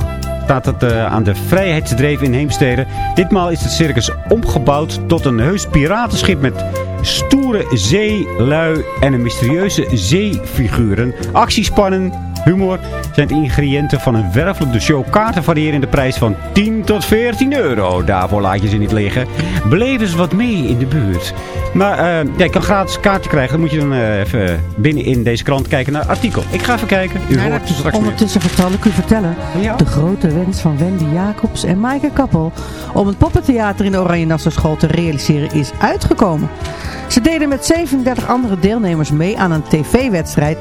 Speaker 4: staat het eh, aan de Vrijheidsdreef in Heemstede. Ditmaal is het circus omgebouwd tot een heus piratenschip met stoere zeelui en een mysterieuze zeefiguren. Actiespannen, humor zijn de ingrediënten van een wervelijke show. Kaarten variëren in de prijs van 10 tot 14 euro. Daarvoor laat je ze niet liggen. Beleef eens wat mee in de buurt. Maar eh, ja, je kan gratis kaartje krijgen. Dan moet je dan eh, even binnen in deze krant kijken naar het artikel. Ik ga even kijken. U
Speaker 6: Nou,
Speaker 4: hoort
Speaker 6: dat-
Speaker 4: straks meer.
Speaker 6: ondertussen vertel ik u vertellen.
Speaker 4: Ja.
Speaker 6: De grote wens van Wendy Jacobs en Maaike Kappel om het poppentheater in de Oranje Nassau School te realiseren is uitgekomen. Ze deden met 37 andere deelnemers mee aan een tv-wedstrijd.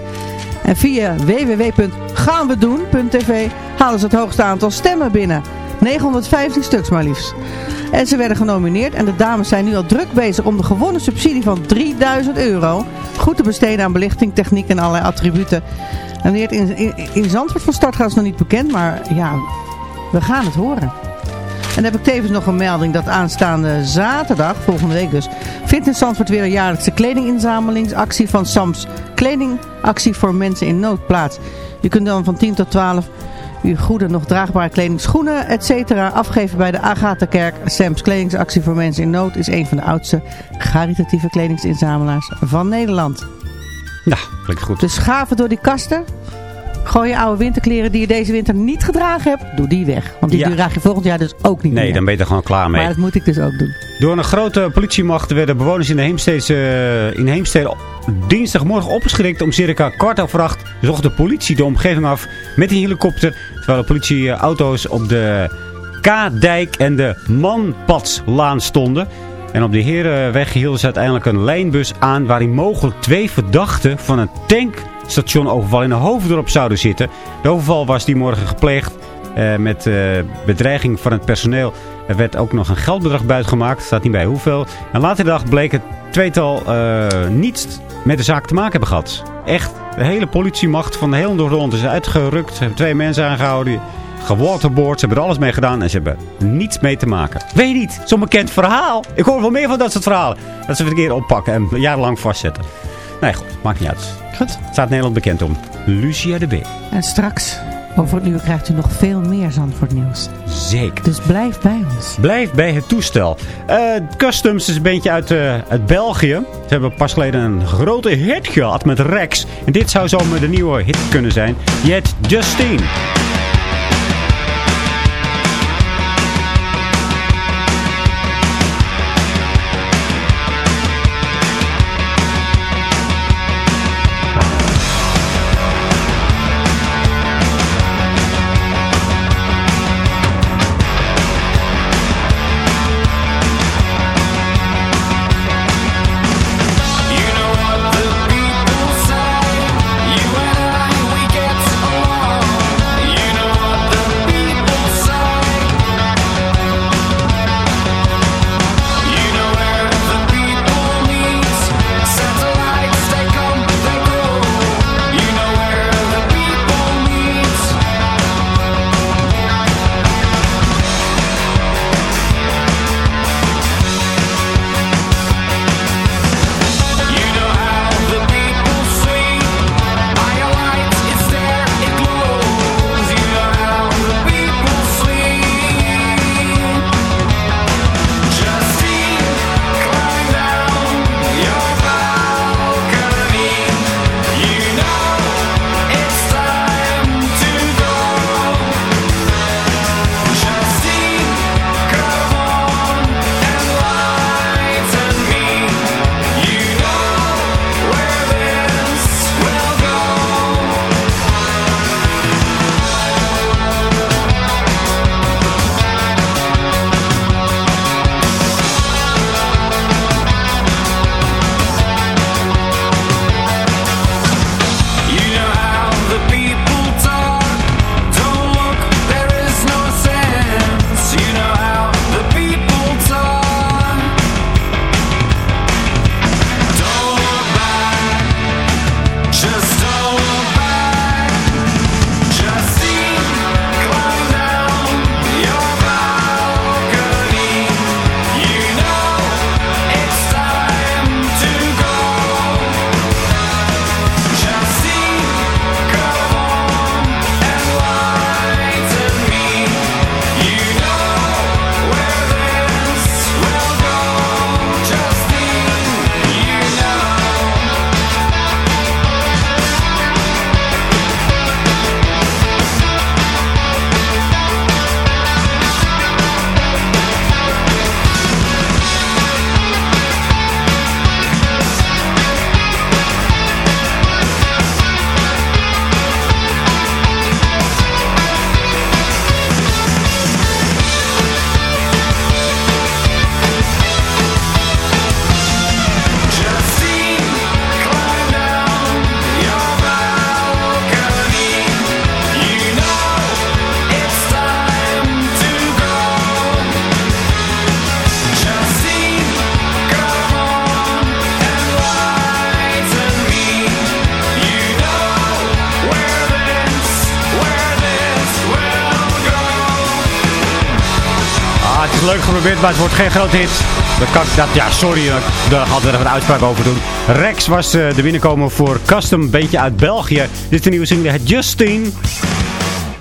Speaker 6: En via www.gaanwedoen.tv halen ze het hoogste aantal stemmen binnen. 915 stuks maar liefst. En ze werden genomineerd en de dames zijn nu al druk bezig om de gewonnen subsidie van 3000 euro goed te besteden aan belichting, techniek en allerlei attributen. En in, in, in Zandvoort van start gaat is nog niet bekend, maar ja, we gaan het horen. En dan heb ik tevens nog een melding dat aanstaande zaterdag, volgende week dus, vindt in Zandvoort weer een jaarlijkse kledinginzamelingsactie van Sams Kledingactie voor mensen in nood plaats. Je kunt dan van 10 tot 12 uw goede nog draagbare kleding, schoenen, etc. afgeven bij de Agatha-kerk. Sams Kledingsactie voor mensen in nood is een van de oudste caritatieve kledingsinzamelaars van Nederland.
Speaker 4: Nou, klinkt goed.
Speaker 6: Dus gaven door die kasten. Gooi je oude winterkleren die je deze winter niet gedragen hebt, doe die weg. Want die
Speaker 5: Ja.
Speaker 6: draag je volgend jaar dus ook niet
Speaker 5: Nee,
Speaker 6: meer.
Speaker 5: dan ben je er gewoon klaar mee.
Speaker 6: Maar dat moet ik dus ook doen.
Speaker 5: Door een grote politiemacht werden bewoners in de Heemstede, in Heemstede dinsdagmorgen opgeschrikt. Om circa kwart over acht zocht de politie de omgeving af met een helikopter. Terwijl de politieauto's op de K-dijk en de Manpadslaan stonden. En op de Herenweg hielden ze uiteindelijk een lijnbus aan... waarin mogelijk twee verdachten van een tankstationoverval in een hoofddorp zouden zitten. De overval was die morgen gepleegd eh, met eh, bedreiging van het personeel. Er werd ook nog een geldbedrag buitgemaakt. staat niet bij hoeveel. En later de dag bleek het tweetal eh, niets met de zaak te maken hebben gehad. Echt, de hele politiemacht van de hele Noord-Holland is uitgerukt. Ze hebben twee mensen aangehouden. Gewaterboard, ze hebben er alles mee gedaan en ze hebben niets mee te maken. Weet niet, zo'n bekend verhaal. Ik hoor wel meer van dat soort verhalen. Dat ze het een keer oppakken en jarenlang vastzetten. Nee, goed, maakt niet uit.
Speaker 6: Goed.
Speaker 5: Staat Nederland bekend om. Lucia de B.
Speaker 6: En straks, over het uur, krijgt u nog veel meer Zandvoort nieuws.
Speaker 5: Zeker.
Speaker 6: Dus blijf bij ons.
Speaker 5: Blijf bij het toestel. Eh, Customs is een beetje uit, uit België. Ze hebben pas geleden een grote hit gehad met Rex. En dit zou zomaar de nieuwe hit kunnen zijn. Yet Justine. Geprobeerd, maar het wordt geen grote hit. Dat kan, dat, ja, sorry, eh, daar hadden we even een uitspraak over doen. Rex was eh, de binnenkomer voor Custom, beetje uit België. Dit is de nieuwe single, het Justine.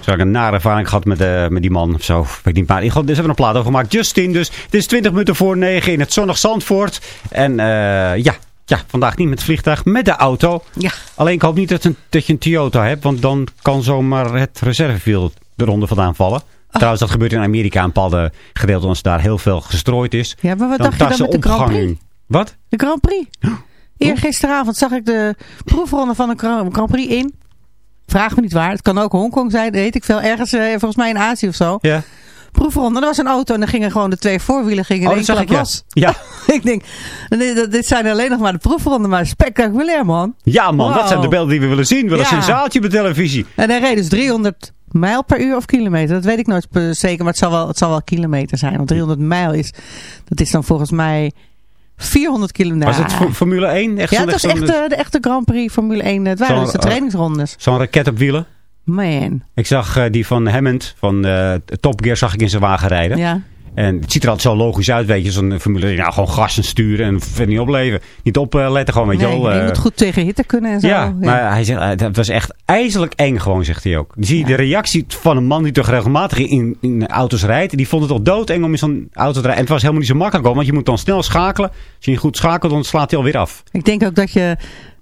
Speaker 5: Zo heb ik een nare ervaring gehad met, eh, met die man of zo. Weet ik niet, maar in geval, dus hebben we een plaat over gemaakt. Justine dus. Het is 20 minuten voor 9 in het zonnig Zandvoort. En ja,
Speaker 4: Ja, vandaag niet met het vliegtuig, met de auto.
Speaker 6: Ja.
Speaker 4: Alleen ik hoop niet dat, een, dat je een Toyota hebt, want dan kan zomaar het reservewiel eronder vandaan vallen.
Speaker 6: Oh.
Speaker 4: Trouwens, dat gebeurt in Amerika een bepaalde gedeelte, als daar heel veel gestrooid is.
Speaker 6: Ja, maar wat
Speaker 4: Dan
Speaker 6: dacht je dan met de Grand Prix?
Speaker 4: Wat?
Speaker 6: De Grand Prix. Eergisteravond zag ik de proefronde van de Grand Prix in. Vraag me niet waar. Het kan ook Hongkong zijn, weet ik veel. Ergens, eh, volgens mij in Azië of zo.
Speaker 4: Ja.
Speaker 6: Proefronde. Er was een auto en dan gingen gewoon de twee voorwielen gingen in
Speaker 4: Oh,
Speaker 6: één
Speaker 4: dat zag ik, ja.
Speaker 6: los.
Speaker 4: Ja.
Speaker 6: ik denk, dit, zijn alleen nog maar de proefronden, maar spectaculair man.
Speaker 4: Ja man, dat zijn de beelden die we willen zien. We willen
Speaker 6: Ja.
Speaker 4: een sensatie op de televisie.
Speaker 6: En hij reed dus 300 mijl per uur of kilometer. Dat weet ik nooit zeker, maar het zal wel, het zal wel kilometer zijn. Want 300 mijl is, dat is dan volgens mij 400 kilometer.
Speaker 4: Was het Fo- Formule 1? Echt
Speaker 6: ja, het was echt eh, de echte Grand Prix Formule 1. Het waren dus de
Speaker 4: eh,
Speaker 6: trainingsrondes.
Speaker 4: Zo'n raket op wielen.
Speaker 6: Man.
Speaker 4: Ik zag eh, die van Hammond, van Top Gear, zag ik in zijn wagen rijden.
Speaker 6: Ja.
Speaker 4: En het ziet er altijd zo logisch uit, weet je. Zo'n Formule 1, nou gewoon gas en sturen en verder niet opleven. Niet opletten, gewoon, weet
Speaker 6: Nee,
Speaker 4: je wel.
Speaker 6: je
Speaker 4: eh,
Speaker 6: moet goed tegen hitte kunnen en zo.
Speaker 4: ja, maar hij zegt, eh, dat was echt ijzerlijk eng gewoon, zegt hij ook. Zie je de reactie van een man die toch regelmatig in, in auto's rijdt. Die vond het al doodeng om in zo'n auto te rijden. En het was helemaal niet zo makkelijk ook, want je moet dan snel schakelen. Als je niet goed schakelt, dan slaat hij alweer af.
Speaker 6: Ik denk ook dat je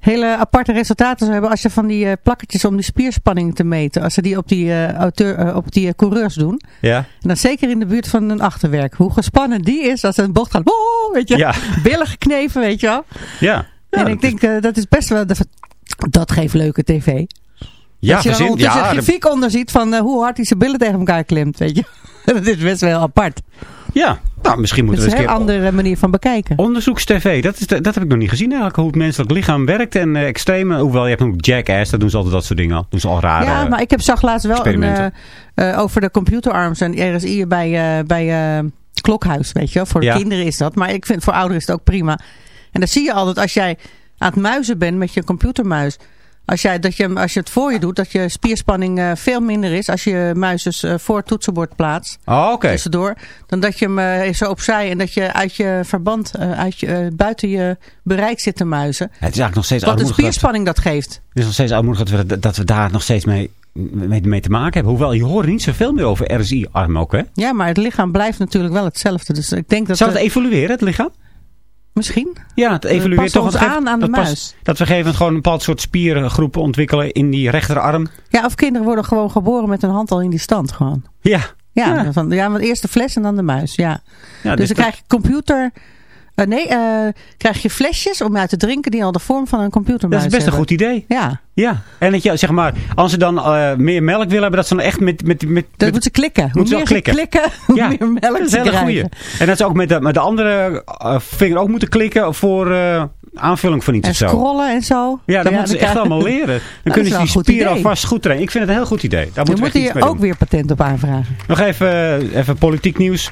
Speaker 6: hele aparte resultaten zou hebben als je van die eh, plakketjes om die spierspanning te meten. Als ze die op die, eh, auteur, eh, op die coureurs doen.
Speaker 4: Ja?
Speaker 6: En dan zeker in de buurt van een achterwerk. Hoe gespannen die is als een bocht gaat. Oh, weet je,
Speaker 4: Ja.
Speaker 6: billen geknepen, weet je wel.
Speaker 4: Ja. Ja,
Speaker 6: en ik denk, dat is best wel... De, dat geeft leuke tv.
Speaker 4: Ja,
Speaker 6: dat je dan ondertussen
Speaker 4: ja,
Speaker 6: een
Speaker 4: de-
Speaker 6: grafiek onder ziet van hoe hard hij zijn billen tegen elkaar klimt, weet je. dat is best wel apart.
Speaker 4: Ja. Nou, misschien moeten we
Speaker 6: een
Speaker 4: eens een keer...
Speaker 6: andere manier van bekijken.
Speaker 4: Onderzoekstv, dat, is de- dat heb ik nog niet gezien eigenlijk. Hoe het menselijk lichaam werkt en eh, extreme. Hoewel, je hebt ook Jackass, dat doen ze altijd dat soort dingen. Doen ze al rare...
Speaker 6: Ja, maar ik heb zag laatst wel een, eh, over de computerarms en RSI bij, bij Klokhuis, weet je wel. Voor de
Speaker 4: Ja.
Speaker 6: kinderen is dat, maar ik vind voor ouderen is het ook prima. En dan zie je altijd als jij aan het muizen bent met je computermuis. Als, jij, dat je, als je het voor je doet, dat je spierspanning eh, veel minder is als je muis dus eh, voor het toetsenbord plaatst.
Speaker 4: Oh, oké.
Speaker 6: Tussendoor. Dan dat je hem eh, zo opzij en dat je uit je verband, eh, uit je, eh, buiten je bereik zit te muizen.
Speaker 4: Het is eigenlijk nog steeds
Speaker 6: Wat
Speaker 4: dat-
Speaker 6: spierspanning dat geeft.
Speaker 4: Het is nog steeds armoedig dat we, dat we daar nog steeds mee, mee, mee te maken hebben. Hoewel, je hoort niet zoveel meer over RSI-arm ook, hè?
Speaker 6: Ja, maar het lichaam blijft natuurlijk wel hetzelfde. Dus ik denk dat
Speaker 4: Zou het
Speaker 6: eh,
Speaker 4: evolueren, het lichaam?
Speaker 6: Misschien.
Speaker 4: Ja, het evolueert toch.
Speaker 6: ons aan aan de
Speaker 4: dat past-
Speaker 6: muis.
Speaker 4: dat we moment gewoon een bepaald soort spiergroepen ontwikkelen in die rechterarm.
Speaker 6: Ja, of kinderen worden gewoon geboren met een hand al in die stand gewoon.
Speaker 4: Ja.
Speaker 6: Ja,
Speaker 4: Ja.
Speaker 6: Van, ja want eerst de fles en dan de muis. Ja.
Speaker 4: ja
Speaker 6: dus dan
Speaker 4: dat-
Speaker 6: krijg je computer... eh, nee, eh, krijg je flesjes om uit te drinken die al de vorm van een
Speaker 4: dat
Speaker 6: computermuis
Speaker 4: is best een goed idee.
Speaker 6: Ja,
Speaker 4: Ja. En dat je, zeg maar, als ze dan eh, meer melk willen hebben, dat ze dan echt met... met, met,
Speaker 6: dat
Speaker 4: met-
Speaker 6: moet ze klikken. Hoe
Speaker 4: Moeten ze
Speaker 6: meer
Speaker 4: klikken.
Speaker 6: klikken, hoe
Speaker 4: Ja,
Speaker 6: meer melk
Speaker 4: dat is een goeie. En dat ze ook met de, met de andere vinger ook moeten klikken voor aanvulling van iets
Speaker 6: En
Speaker 4: of zo.
Speaker 6: scrollen en zo.
Speaker 4: Ja, dat moeten ze echt allemaal leren. Dan kunnen ze die spieren alvast goed trainen. Ik vind het een heel goed idee. Daar moeten we
Speaker 6: moeten
Speaker 4: iets
Speaker 6: hier ook
Speaker 4: doen.
Speaker 6: weer patent op aanvragen.
Speaker 4: Nog even, even politiek nieuws.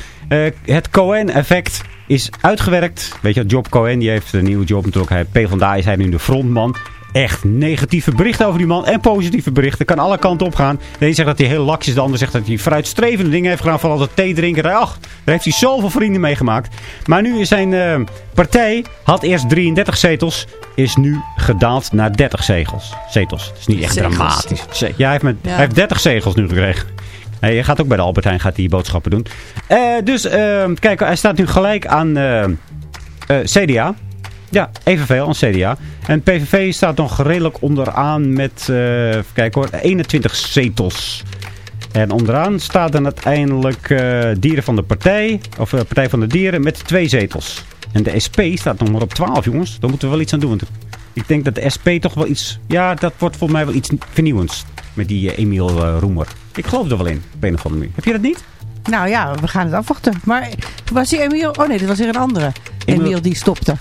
Speaker 4: Het Cohen-effect is uitgewerkt. Weet je, Job Cohen die heeft een nieuwe job natuurlijk. Hij, PvdA is hij nu de frontman. Echt negatieve berichten over die man. En positieve berichten. Kan alle kanten op gaan. De een zegt dat hij heel laks is. De ander zegt dat hij vooruitstrevende dingen heeft gedaan. Vooral dat thee drinken. Ach, daar heeft hij zoveel vrienden mee gemaakt. Maar nu is zijn eh, partij, had eerst 33 zetels. Is nu gedaald naar 30 zegels. zetels. Dat is niet echt
Speaker 6: Zegels.
Speaker 4: dramatisch. Ja, hij heeft, met,
Speaker 6: Ja.
Speaker 4: hij heeft 30 zegels nu gekregen. Hij gaat ook bij de Albert Heijn gaat hij boodschappen doen. Eh, dus eh, kijk, hij staat nu gelijk aan eh, eh, CDA. Ja, evenveel aan CDA. En PVV staat nog redelijk onderaan met, kijken hoor, 21 zetels. En onderaan staat dan uiteindelijk eh, Dieren van de Partij, of Partij van de Dieren, met twee zetels. En de SP staat nog maar op 12, jongens. Daar moeten we wel iets aan doen. Want ik denk dat de SP toch wel iets, ja, dat wordt volgens mij wel iets vernieuwends. Met die eh, Emiel eh, Roemer. Ik geloof er wel in, op een of andere manier. Heb je dat niet?
Speaker 6: Nou ja, we gaan het afwachten. Maar was die Emiel... Oh nee, dit was weer een andere.
Speaker 4: Emiel-
Speaker 6: Emiel die stopte.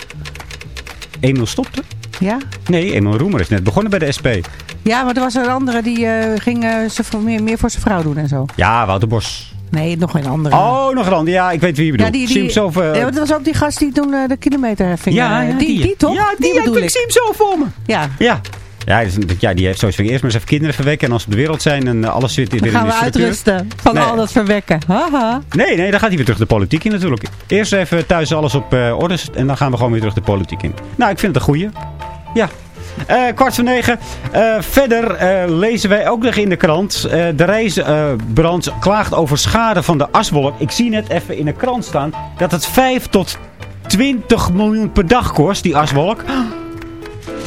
Speaker 4: Emiel stopte?
Speaker 6: Ja?
Speaker 4: Nee, Emiel Roemer is net begonnen bij de SP.
Speaker 6: Ja, maar er was een andere die eh, ging ze voor- meer, meer voor zijn vrouw doen en zo.
Speaker 4: Ja, Wouter Bos.
Speaker 6: Nee, nog een andere.
Speaker 4: Oh, nog een ander. Ja, ik weet wie je bedoelt.
Speaker 6: ja, die, die,
Speaker 4: voor-
Speaker 6: ja, dat was ook die gast die toen de kilometerheffing...
Speaker 4: Ja, ja,
Speaker 6: die, die, toch?
Speaker 4: Ja, die,
Speaker 6: bedoel
Speaker 4: ik,
Speaker 6: ik.
Speaker 4: zie hem zo voor me.
Speaker 6: Ja,
Speaker 4: Ja. Ja, ja, die heeft zoiets van eerst maar eens even kinderen verwekken. En als ze op de wereld zijn en eh, alles zit weer in
Speaker 6: gaan
Speaker 4: de
Speaker 6: we
Speaker 4: structuur.
Speaker 6: uitrusten van
Speaker 4: Nee.
Speaker 6: al dat verwekken. Haha.
Speaker 4: Nee, nee, dan gaat hij weer terug de politiek in natuurlijk. Eerst even thuis alles op eh orde en dan gaan we gewoon weer terug de politiek in. Nou, ik vind het een goeie. Ja. Eh, kwart voor negen. Verder lezen wij ook nog in de krant. de reisbrand klaagt over schade van de aswolk. Ik zie net even in de krant staan dat het 5 tot
Speaker 5: 20 miljoen per dag kost, die aswolk.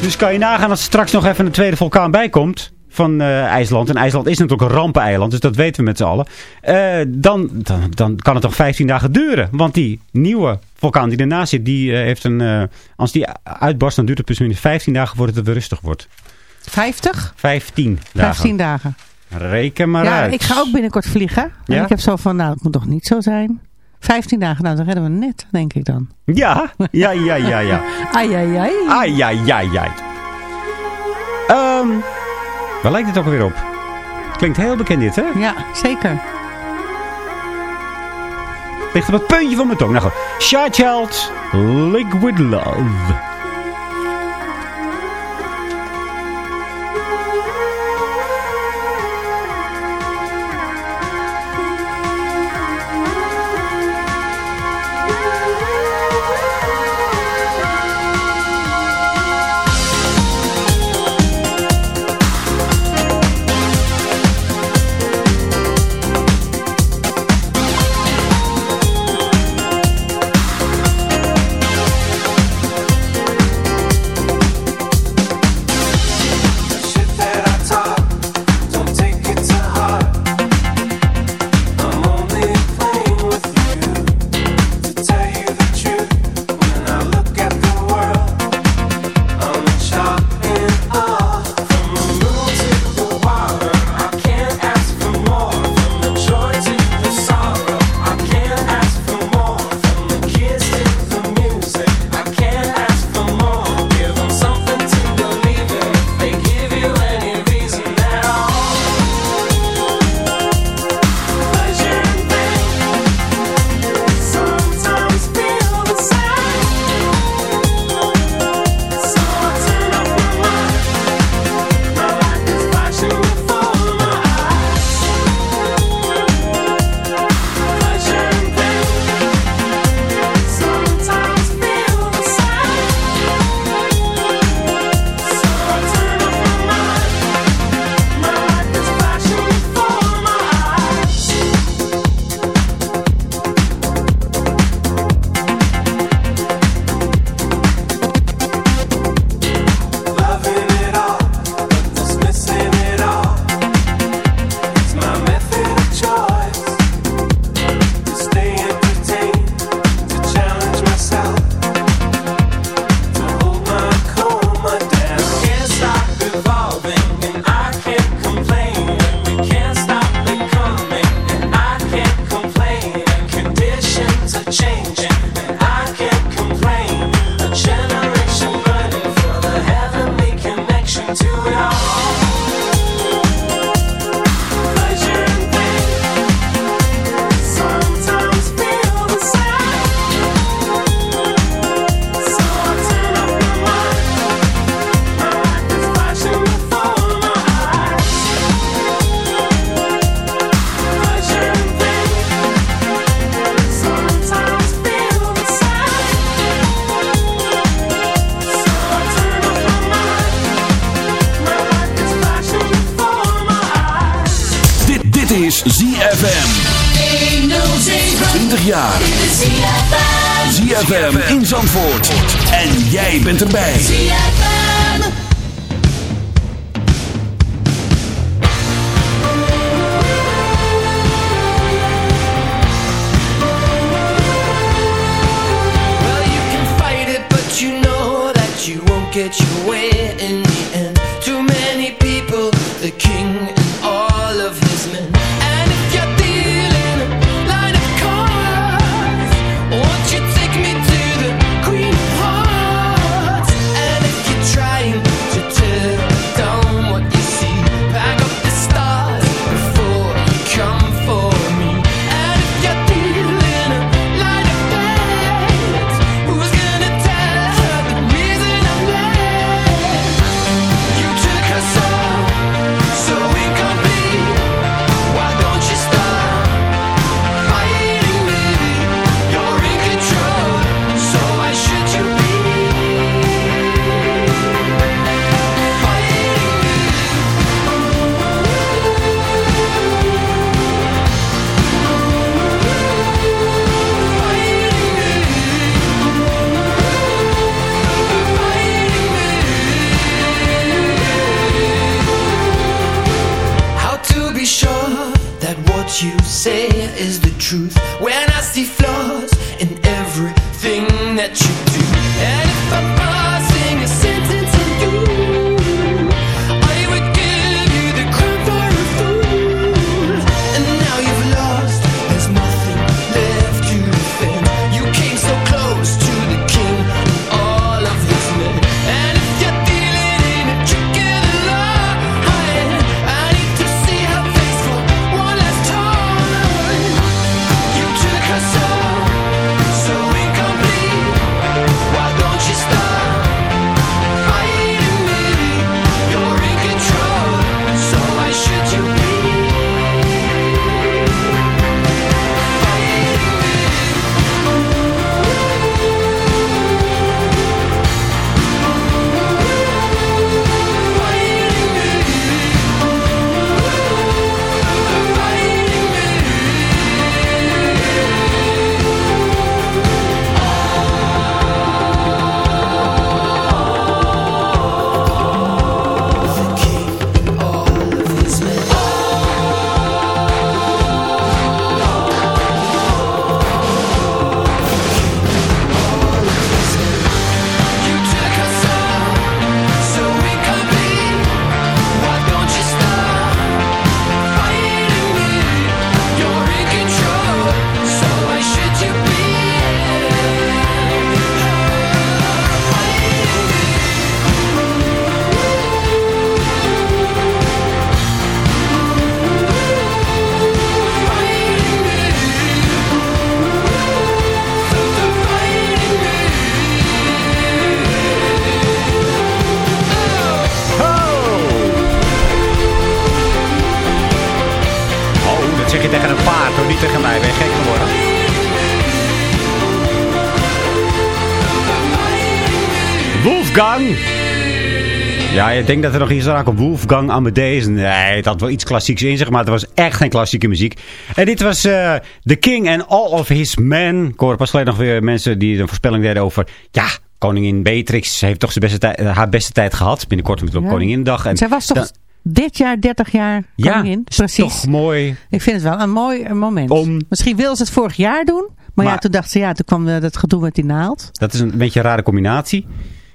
Speaker 5: Dus kan je nagaan als er straks nog even een tweede vulkaan bij komt van eh, IJsland. En IJsland is natuurlijk een rampeneiland, dus dat weten we met z'n allen. Eh, dan, dan, dan kan het toch 15 dagen duren. Want die nieuwe vulkaan die ernaast zit, die eh, heeft een... als die uitbarst, dan duurt het plus minus 15 dagen voordat het weer rustig wordt.
Speaker 6: 50?
Speaker 5: 15 dagen.
Speaker 6: 15 dagen.
Speaker 5: Reken maar
Speaker 6: ja,
Speaker 5: uit.
Speaker 6: ik ga ook binnenkort vliegen. En
Speaker 5: Ja?
Speaker 6: ik heb zo van, nou, het moet toch niet zo zijn. 15 dagen, nou, dan redden we net, denk ik dan.
Speaker 5: Ja, ja, ja, ja, ja.
Speaker 6: Ai, ai, ai.
Speaker 5: Ai, ai, ai, ai. Ehm, waar lijkt het ook weer op? Klinkt heel bekend dit, hè?
Speaker 6: Ja, zeker.
Speaker 5: Ligt op het puntje van mijn tong. Nou goed. Shy Child, Liquid Love.
Speaker 2: ZFM. 20 jaar. ZFM in Zandvoort. En jij bent erbij.
Speaker 8: Well, you can fight it, but you know that you won't get your way in
Speaker 4: zeg je tegen een paard hoor, niet tegen mij. Ben je gek geworden? Wolfgang! Ja, je denkt dat er nog iets aan komt. Wolfgang Amadeus. Nee, het had wel iets klassieks in zich, maar het was echt geen klassieke muziek. En dit was eh, The King and All of His Men. Ik hoorde pas geleden nog weer mensen die een voorspelling deden over... Ja, koningin Beatrix heeft toch zijn beste haar beste tijd gehad. Binnenkort natuurlijk
Speaker 6: Ja.
Speaker 4: Koninginnedag. En
Speaker 6: Zij was toch
Speaker 4: dan-
Speaker 6: dit jaar 30 jaar
Speaker 4: ja,
Speaker 6: koningin?
Speaker 4: is
Speaker 6: Precies.
Speaker 4: toch mooi.
Speaker 6: Ik vind het wel een mooi eh, moment.
Speaker 4: Om-
Speaker 6: Misschien wilde ze het vorig jaar doen. Maar, ja, toen dacht ze, ja, toen kwam eh, dat gedoe met die naald.
Speaker 4: Dat is een beetje een rare combinatie.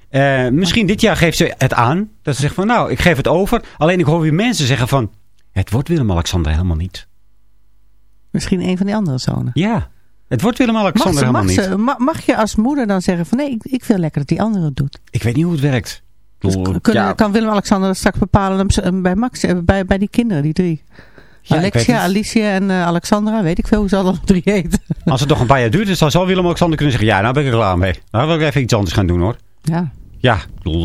Speaker 4: Eh, misschien dit jaar geeft ze het aan. Dat ze zegt van nou, ik geef het over. Alleen ik hoor weer mensen zeggen van... Het wordt Willem-Alexander helemaal niet.
Speaker 6: Misschien een van die andere zonen.
Speaker 4: Ja, het wordt
Speaker 6: Mag,
Speaker 4: Willem-Alexander helemaal
Speaker 6: mag,
Speaker 4: niet.
Speaker 6: ze, ma- mag je als moeder dan zeggen van nee, ik, ik wil lekker dat die andere het doet.
Speaker 4: Ik weet niet hoe het werkt.
Speaker 6: Dus
Speaker 4: Lol,
Speaker 6: kunnen,
Speaker 4: ja,
Speaker 6: kan Willem-Alexander straks bepalen bij Max, eh, bij, bij die kinderen, die drie.
Speaker 4: Ja,
Speaker 6: Alexia. Alicia en eh, Alexandra, weet ik veel hoe ze alle drie heten.
Speaker 4: Als het nog een paar jaar duurt, dan zal Willem-Alexander kunnen zeggen... Ja, nou ben ik er klaar mee. Nou wil ik even iets anders gaan doen hoor.
Speaker 6: Ja,
Speaker 4: Ja,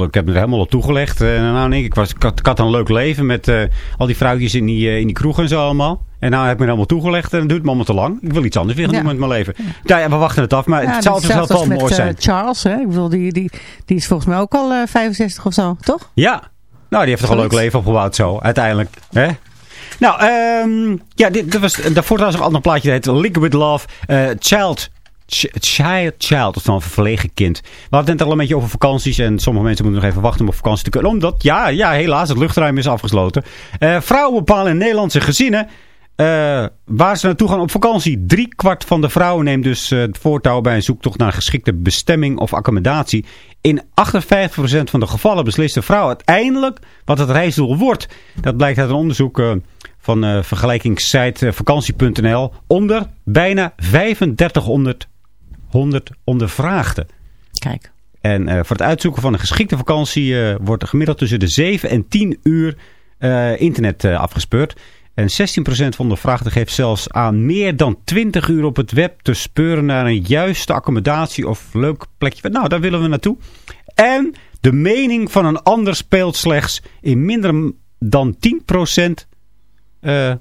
Speaker 4: ik heb me er helemaal op toegelegd. Eh, nou, nee, ik, was, ik, had, ik had een leuk leven met eh, al die vrouwtjes in die, eh, in die kroeg en zo allemaal. En nou heb ik me er helemaal toegelegd en dat duurt me allemaal te lang. Ik wil iets anders weer gaan
Speaker 6: Ja.
Speaker 4: doen met mijn leven. Ja, ja, we wachten het af, maar
Speaker 6: ja
Speaker 4: het zal vanzelf
Speaker 6: als
Speaker 4: wel mooi zijn.
Speaker 6: Charles, hè? ik bedoel, die, die, die is volgens mij ook al eh, 65 of zo, toch?
Speaker 4: Ja, nou die heeft toch een leuk leven opgebouwd zo, uiteindelijk. Hè? Nou, ehm ja, dit, dit was, daarvoor trouwens nog een ander plaatje. Dat heet Liquid Love, Child... Ch- Child, child, of dan een verlegen kind. We hadden het net al een beetje over vakanties. En sommige mensen moeten nog even wachten om op vakantie te kunnen. Omdat, ja, ja helaas, het luchtruim is afgesloten. Eh, vrouwen bepalen in Nederlandse gezinnen eh, waar ze naartoe gaan op vakantie. Drie kwart van de vrouwen neemt dus eh, het voortouw bij een zoektocht naar geschikte bestemming of accommodatie. In 58% van de gevallen beslist de vrouw uiteindelijk wat het reisdoel wordt. Dat blijkt uit een onderzoek van vergelijkingssite vakantie.nl onder bijna 3500 100 ondervraagden.
Speaker 6: Kijk.
Speaker 4: En eh, voor het uitzoeken van een geschikte vakantie eh, wordt er gemiddeld tussen de 7 en 10 uur eh, internet afgespeurd. En 16% van de vraagden geeft zelfs aan meer dan 20 uur op het web te speuren naar een juiste accommodatie of leuk plekje. Nou, daar willen we naartoe. En de mening van een ander speelt slechts in minder dan 10% eh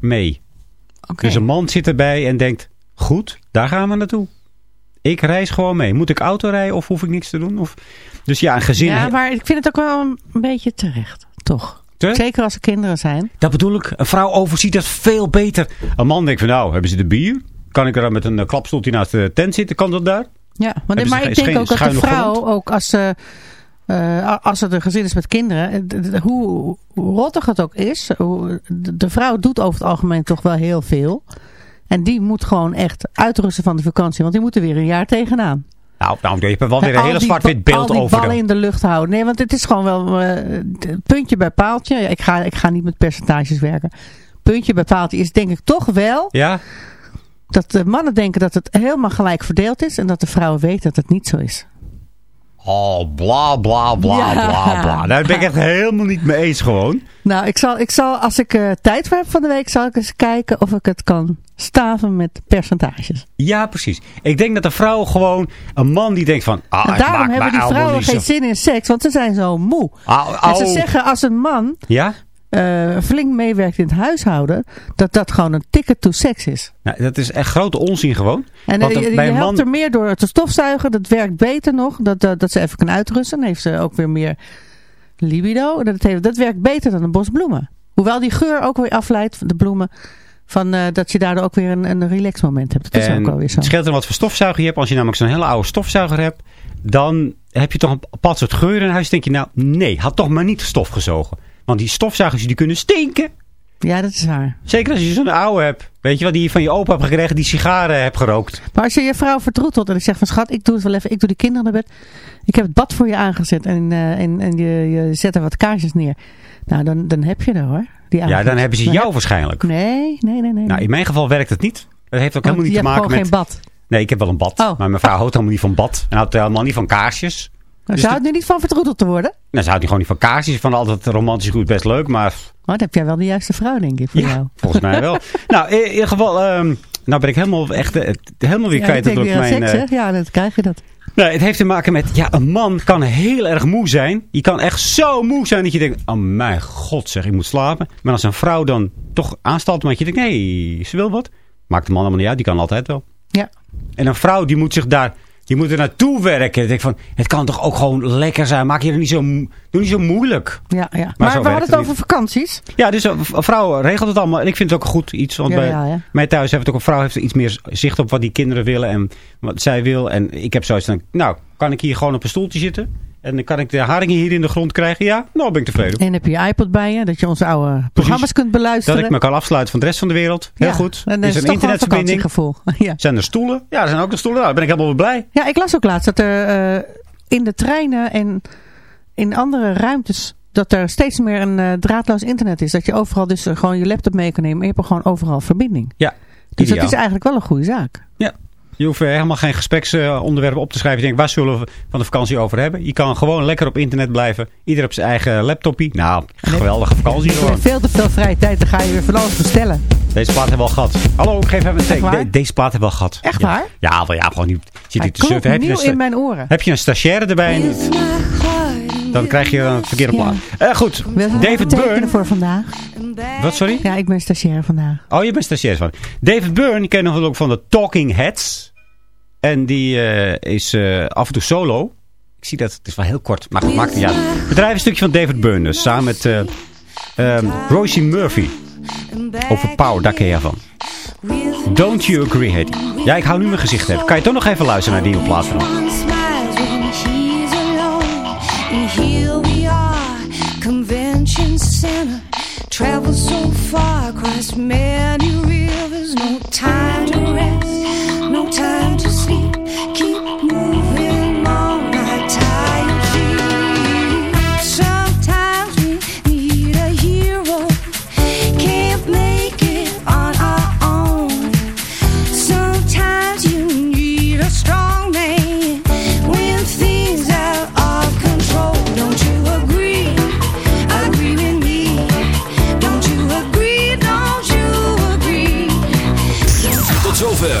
Speaker 4: mee. Dus een man zit erbij en denkt, goed, daar gaan we naartoe. Ik reis gewoon mee. Moet ik auto rijden of hoef ik niks te doen? Of... Dus ja, een gezin...
Speaker 6: Ja, maar ik vind het ook wel een beetje terecht, toch?
Speaker 4: Te?
Speaker 6: Zeker als er kinderen zijn.
Speaker 4: Dat bedoel ik. Een vrouw overziet dat veel beter. Een man denkt van nou, hebben ze de bier? Kan ik er met een eh, klapstoeltje naast de tent zitten? Kan dat daar?
Speaker 6: Ja, maar, ik denk ook dat de vrouw,
Speaker 4: grond?
Speaker 6: ook als ze eh, als het een gezin is met kinderen, eh, hoe rottig het ook is, de vrouw doet over het algemeen toch wel heel veel. En die moet gewoon echt uitrusten van de vakantie, want die moet er weer een jaar tegenaan.
Speaker 4: Nou, nou, je hebt wel weer
Speaker 6: En
Speaker 4: een
Speaker 6: al
Speaker 4: hele zwart-wit beeld
Speaker 6: al die
Speaker 4: over.
Speaker 6: ballen
Speaker 4: de-
Speaker 6: in de lucht houden. Nee, want het is gewoon wel eh, puntje bij paaltje. Ik ga, ik ga niet met percentages werken. Puntje bij paaltje is denk ik toch wel
Speaker 4: Ja?
Speaker 6: dat de mannen denken dat het helemaal gelijk verdeeld is. En dat de vrouwen weten dat het niet zo is.
Speaker 4: Oh, bla, bla, bla,
Speaker 6: Ja.
Speaker 4: bla, bla. Daar ben ik echt helemaal niet mee eens gewoon.
Speaker 6: Nou, ik zal, ik zal als ik eh, tijd voor heb van de week, zal ik eens kijken of ik het kan staven met percentages.
Speaker 4: Ja, precies. Ik denk dat de vrouw gewoon, een man die denkt van... Ah,
Speaker 6: en
Speaker 4: het
Speaker 6: daarom hebben die vrouwen geen zin in seks, want ze zijn zo moe.
Speaker 4: Au,
Speaker 6: En ze zeggen als een man
Speaker 4: Ja?
Speaker 6: eh, flink meewerkt in het huishouden, dat dat gewoon een ticket to seks is.
Speaker 4: Nou, dat is echt grote onzin gewoon.
Speaker 6: En
Speaker 4: Want
Speaker 6: eh,
Speaker 4: er-
Speaker 6: je,
Speaker 4: bij
Speaker 6: je
Speaker 4: een
Speaker 6: helpt er meer door te stofzuigen. Dat werkt beter nog. Dat, dat, dat ze even kan uitrusten. Dan heeft ze ook weer meer libido. Dat, heeft, dat werkt beter dan een bos bloemen. Hoewel die geur ook weer afleidt, de bloemen. Van, eh, dat je daardoor ook weer een, een relax moment hebt. Dat is
Speaker 4: En
Speaker 6: ook alweer zo.
Speaker 4: Het scheelt er wat voor stofzuiger je hebt. Als je namelijk zo'n hele oude stofzuiger hebt, dan heb je toch een bepaald soort geur in huis. Denk je, nou, nee, had toch maar niet stof gezogen. Want die stofzuigers die kunnen stinken.
Speaker 6: Ja, dat is waar.
Speaker 4: Zeker als je zo'n oude hebt. Weet je wat, die je van je opa hebt gekregen, die sigaren hebt gerookt.
Speaker 6: Maar als je je vrouw vertroetelt en ik zeg van schat, ik doe het wel even. Ik doe de kinderen naar bed. Ik heb het bad voor je aangezet en, eh, en, en je, je zet er wat kaarsjes neer. Nou, dan, dan heb je er hoor. Die
Speaker 4: Ja, dan hebben ze jou waarschijnlijk.
Speaker 6: Nee, nee, nee. nee.
Speaker 4: Nou, in mijn geval werkt het niet. Dat heeft ook helemaal niet te maken
Speaker 6: gewoon
Speaker 4: met...
Speaker 6: geen bad.
Speaker 4: Nee, ik heb wel een bad.
Speaker 6: Oh.
Speaker 4: Maar mijn vrouw houdt helemaal niet van bad. En houdt helemaal niet van kaarsjes.
Speaker 6: Maar
Speaker 4: Dus
Speaker 6: zou het nu niet van vertroeteld te worden?
Speaker 4: Nou, ze houdt gewoon niet van kaarsjes. Van altijd romantisch goed, best leuk. Maar
Speaker 6: Oh, dan heb jij wel de juiste vrouw, denk ik, voor
Speaker 4: ja,
Speaker 6: jou.
Speaker 4: volgens mij wel. nou, in in ieder geval... ehm, nou ben ik helemaal, echt, eh, helemaal weer
Speaker 6: Ja,
Speaker 4: kwijt.
Speaker 6: ik denk
Speaker 4: dat mijn,
Speaker 6: seks,
Speaker 4: eh?
Speaker 6: Ja, dan krijg je dat.
Speaker 4: Nee, het heeft te maken met, ja, een man kan heel erg moe zijn. Je kan echt zo moe zijn dat je denkt, oh mijn god zeg, ik moet slapen. Maar als een vrouw dan toch aanstalt, omdat je denkt, nee, ze wil wat. Maakt de man allemaal niet uit, die kan altijd wel.
Speaker 6: Ja.
Speaker 4: En een vrouw die moet zich daar, die moet er naartoe werken. Ik denk van, het kan toch ook gewoon lekker zijn. Maak je er niet zo, doe niet zo moeilijk.
Speaker 6: Ja, ja. Maar, we hadden
Speaker 4: het
Speaker 6: over vakanties.
Speaker 4: Ja, dus een een vrouw regelt het allemaal. En ik vind het ook goed iets. Want
Speaker 6: Ja,
Speaker 4: bij
Speaker 6: ja,
Speaker 4: mij thuis heeft het ook een vrouw heeft iets meer zicht op wat die kinderen willen. En wat zij wil. En ik heb zoiets van, nou, kan ik hier gewoon op een stoeltje zitten? En dan kan ik de haringen hier in de grond krijgen? Ja, nou ben ik tevreden.
Speaker 6: En heb je je iPod bij je, dat je onze oude programma's kunt beluisteren.
Speaker 4: Dat ik me kan afsluiten van de rest van de wereld. Heel
Speaker 6: Ja,
Speaker 4: goed.
Speaker 6: En
Speaker 4: Er is
Speaker 6: is
Speaker 4: een
Speaker 6: een
Speaker 4: internetverbinding.
Speaker 6: vakantiegevoel. Ja.
Speaker 4: Zijn er stoelen? Ja, er zijn ook nog stoelen. Nou, dan ben ik helemaal blij.
Speaker 6: ja, ik las ook laatst dat er eh, in de treinen en in andere ruimtes... dat er steeds meer een eh, draadloos internet is. Dat je overal dus eh, gewoon je laptop mee kan nemen. En je hebt gewoon overal verbinding.
Speaker 4: Ja,
Speaker 6: Dus dat is eigenlijk wel een goede zaak.
Speaker 4: Je hoeft eh, helemaal geen gespreksonderwerpen op te schrijven. Je denkt, waar zullen we van de vakantie over hebben? Je kan gewoon lekker op internet blijven. Ieder op zijn eigen laptopie. Nou, geweldige vakantie
Speaker 6: Je
Speaker 4: gewoon.
Speaker 6: hebt veel te veel vrije tijd. Dan ga je weer van alles bestellen.
Speaker 4: Deze plaat hebben we al gehad. Hallo, ik geef even een teken. De- deze plaat hebben we al gehad.
Speaker 6: Echt
Speaker 4: ja.
Speaker 6: waar?
Speaker 4: Ja, wel ja, gewoon niet. Zit
Speaker 6: Hij
Speaker 4: hier te surfen. Heb je,
Speaker 6: in mijn oren.
Speaker 4: heb je een stagiaire erbij? Dan krijg je een verkeerde plaat. Eh, goed, David Byrne.
Speaker 6: voor vandaag?
Speaker 4: Wat, sorry?
Speaker 6: Ja, ik ben stagiair vandaag.
Speaker 4: Oh, je bent stagiair van. David Byrne, ken je nog wel ook van de Talking Heads. En die eh, is eh, af en toe solo. Ik zie dat, het is wel heel kort, maar goed, maakt niet uit. Draaien een stukje van David Byrne, samen met ehm, Royce Murphy. Over Power, daar ken je van. Don't you agree, heet. Ja, ik hou nu mijn gezicht even. Kan je toch nog even luisteren naar die nieuwe.
Speaker 7: Travel so far across